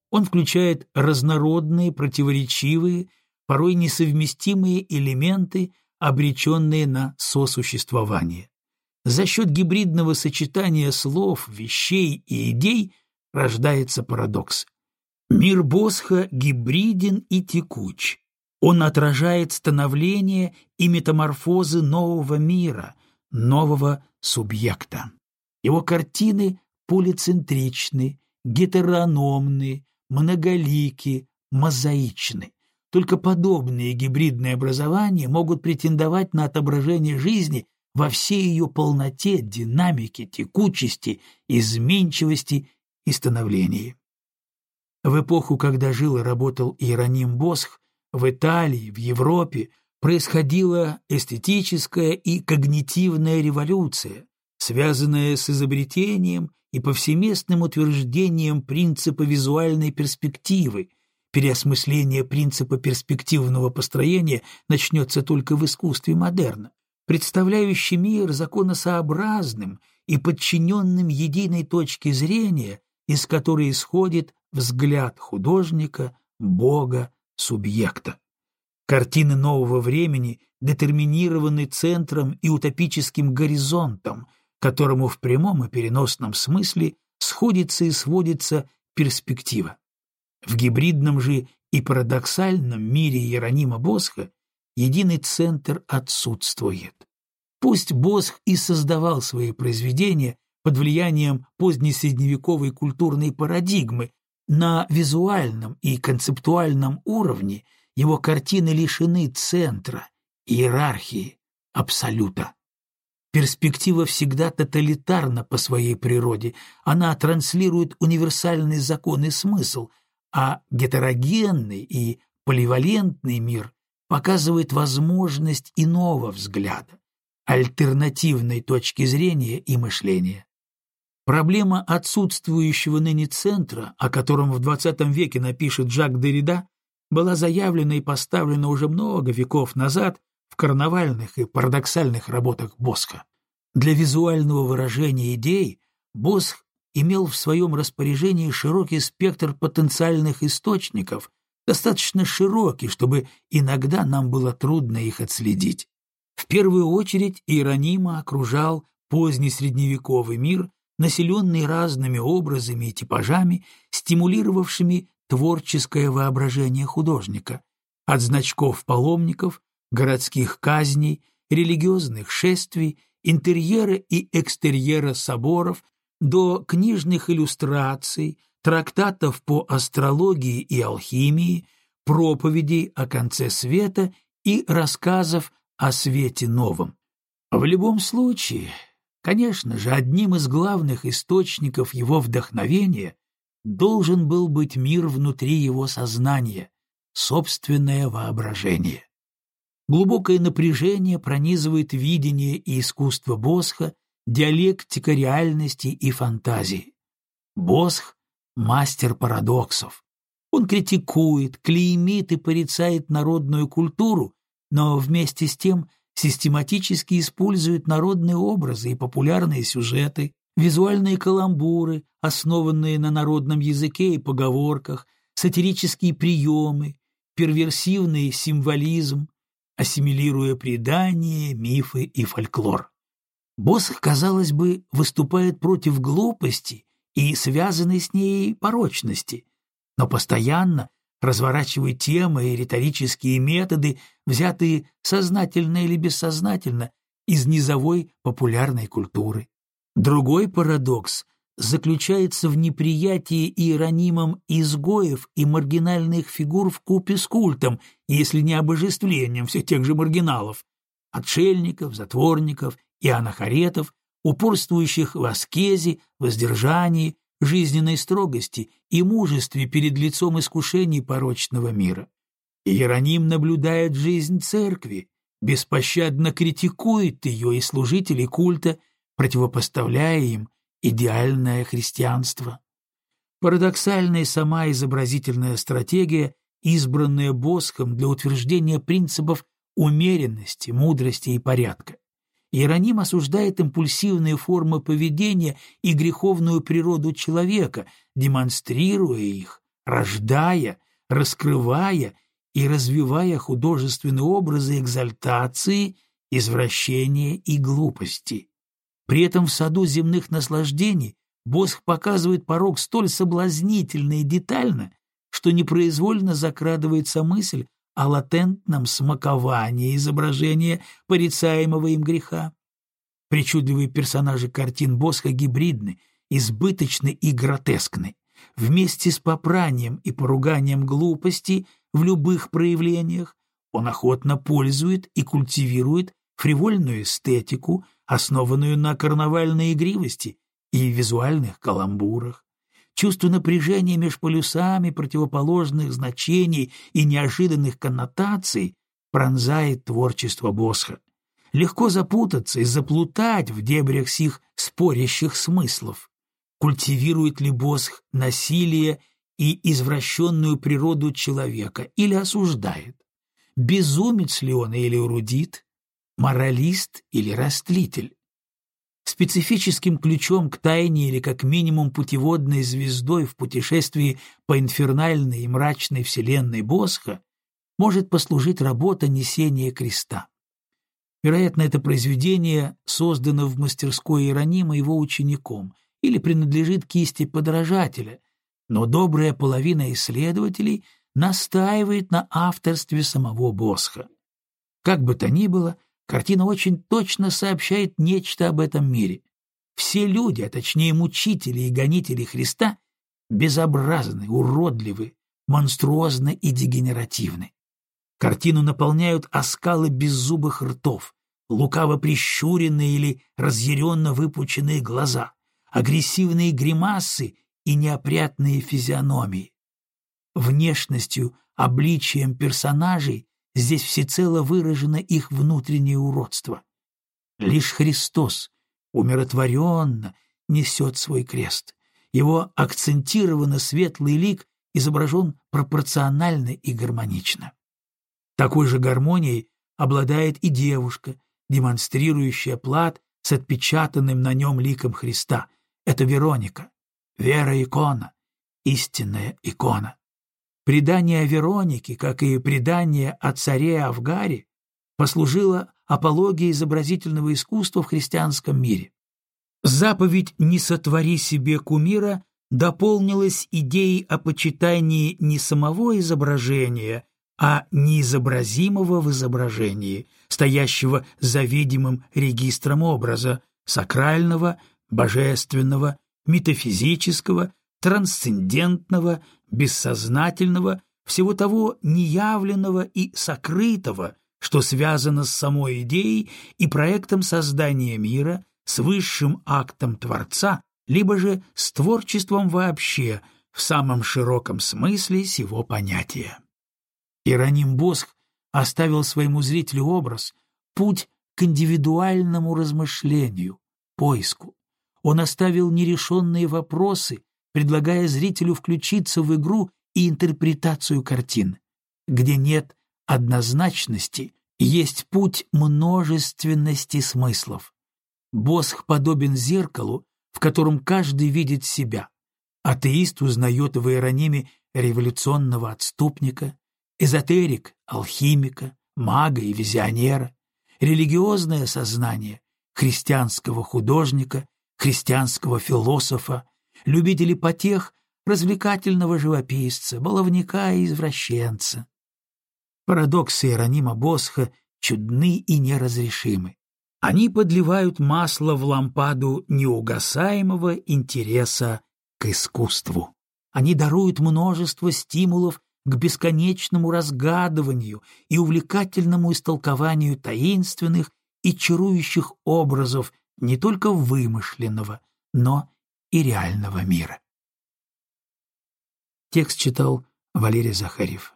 Он включает разнородные, противоречивые, порой несовместимые элементы, обреченные на сосуществование. За счет гибридного сочетания слов, вещей и идей рождается парадокс. Мир Босха гибриден и текуч. Он отражает становление и метаморфозы нового мира, нового субъекта. Его картины полицентричны, гетерономны, многолики, мозаичны. Только подобные гибридные образования могут претендовать на отображение жизни во всей ее полноте, динамике, текучести, изменчивости и становлении. В эпоху, когда жил и работал Иероним Босх, в Италии, в Европе происходила эстетическая и когнитивная революция, связанная с изобретением и повсеместным утверждением принципа визуальной перспективы. Переосмысление принципа перспективного построения начнется только в искусстве модерна, представляющий мир законосообразным и подчиненным единой точке зрения, из которой исходит взгляд художника, бога, субъекта. Картины нового времени детерминированы центром и утопическим горизонтом – которому в прямом и переносном смысле сходится и сводится перспектива. В гибридном же и парадоксальном мире Иеронима Босха единый центр отсутствует. Пусть Босх и создавал свои произведения под влиянием позднесредневековой культурной парадигмы, на визуальном и концептуальном уровне его картины лишены центра, иерархии, абсолюта. Перспектива всегда тоталитарна по своей природе, она транслирует универсальный закон и смысл, а гетерогенный и поливалентный мир показывает возможность иного взгляда, альтернативной точки зрения и мышления. Проблема отсутствующего ныне центра, о котором в XX веке напишет Жак Деррида, была заявлена и поставлена уже много веков назад в карнавальных и парадоксальных работах Босха. Для визуального выражения идей Босх имел в своем распоряжении широкий спектр потенциальных источников, достаточно широкий, чтобы иногда нам было трудно их отследить. В первую очередь Иеронима окружал поздний средневековый мир, населенный разными образами и типажами, стимулировавшими творческое воображение художника, от значков паломников, городских казней, религиозных шествий, интерьера и экстерьера соборов до книжных иллюстраций, трактатов по астрологии и алхимии, проповедей о конце света и рассказов о свете новом. В любом случае, конечно же, одним из главных источников его вдохновения должен был быть мир внутри его сознания, собственное воображение. Глубокое напряжение пронизывает видение и искусство Босха, диалектика реальности и фантазии. Босх — мастер парадоксов. Он критикует, клеймит и порицает народную культуру, но вместе с тем систематически использует народные образы и популярные сюжеты, визуальные каламбуры, основанные на народном языке и поговорках, сатирические приемы, перверсивный символизм, ассимилируя предания, мифы и фольклор. Босх, казалось бы, выступает против глупости и связанной с ней порочности, но постоянно разворачивает темы и риторические методы, взятые сознательно или бессознательно из низовой популярной культуры. Другой парадокс заключается в неприятии иеронимом изгоев и маргинальных фигур в купе с культом, если не обожествлением всех тех же маргиналов, отшельников, затворников и анахаретов, упорствующих в аскезе, воздержании, жизненной строгости и мужестве перед лицом искушений порочного мира. Иероним наблюдает жизнь церкви, беспощадно критикует ее и служителей культа, противопоставляя им идеальное христианство. Парадоксальная сама изобразительная стратегия, избранная Босхом для утверждения принципов умеренности, мудрости и порядка. Иероним осуждает импульсивные формы поведения и греховную природу человека, демонстрируя их, рождая, раскрывая и развивая художественные образы экзальтации, извращения и глупости. При этом в саду земных наслаждений Босх показывает порог столь соблазнительно и детально, что непроизвольно закрадывается мысль о латентном смаковании изображения порицаемого им греха. Причудливые персонажи картин Босха гибридны, избыточны и гротескны. Вместе с попранием и поруганием глупости в любых проявлениях он охотно пользует и культивирует фривольную эстетику, основанную на карнавальной игривости и визуальных каламбурах. Чувство напряжения между полюсами противоположных значений и неожиданных коннотаций пронзает творчество Босха. Легко запутаться и заплутать в дебрях сих спорящих смыслов. Культивирует ли Босх насилие и извращенную природу человека или осуждает? Безумец ли он или урудит? Моралист или растлитель. Специфическим ключом к тайне или как минимум путеводной звездой в путешествии по инфернальной и мрачной вселенной Босха может послужить работа несения креста. Вероятно, это произведение создано в мастерской Иеронима его учеником или принадлежит кисти подражателя, но добрая половина исследователей настаивает на авторстве самого Босха. Как бы то ни было, Картина очень точно сообщает нечто об этом мире. Все люди, а точнее мучители и гонители Христа, безобразны, уродливы, монструозны и дегенеративны. Картину наполняют оскалы беззубых ртов, лукаво прищуренные или разъяренно выпученные глаза, агрессивные гримасы и неопрятные физиономии. Внешностью, обличием персонажей здесь всецело выражено их внутреннее уродство. Лишь Христос умиротворенно несет свой крест. Его акцентированно светлый лик изображен пропорционально и гармонично. Такой же гармонией обладает и девушка, демонстрирующая плат с отпечатанным на нем ликом Христа. Это Вероника, вера-икона, истинная икона. Предание о Веронике, как и предание о царе Авгаре, послужило апологией изобразительного искусства в христианском мире. Заповедь «Не сотвори себе кумира» дополнилась идеей о почитании не самого изображения, а неизобразимого в изображении, стоящего за видимым регистром образа, сакрального, божественного, метафизического, трансцендентного, бессознательного, всего того неявленного и сокрытого, что связано с самой идеей и проектом создания мира, с высшим актом Творца, либо же с творчеством вообще в самом широком смысле сего понятия. Ироним Босх оставил своему зрителю образ, путь к индивидуальному размышлению, поиску. Он оставил нерешенные вопросы, предлагая зрителю включиться в игру и интерпретацию картин. Где нет однозначности, есть путь множественности смыслов. Босх подобен зеркалу, в котором каждый видит себя. Атеист узнает в Иерониме революционного отступника, эзотерик — алхимика, мага и визионера, религиозное сознание — христианского художника, христианского философа, любители потех — развлекательного живописца, баловника и извращенца. Парадоксы Иеронима Босха чудны и неразрешимы. Они подливают масло в лампаду неугасаемого интереса к искусству. Они даруют множество стимулов к бесконечному разгадыванию и увлекательному истолкованию таинственных и чарующих образов не только вымышленного, но и реального мира. Текст читал Валерий Захарев.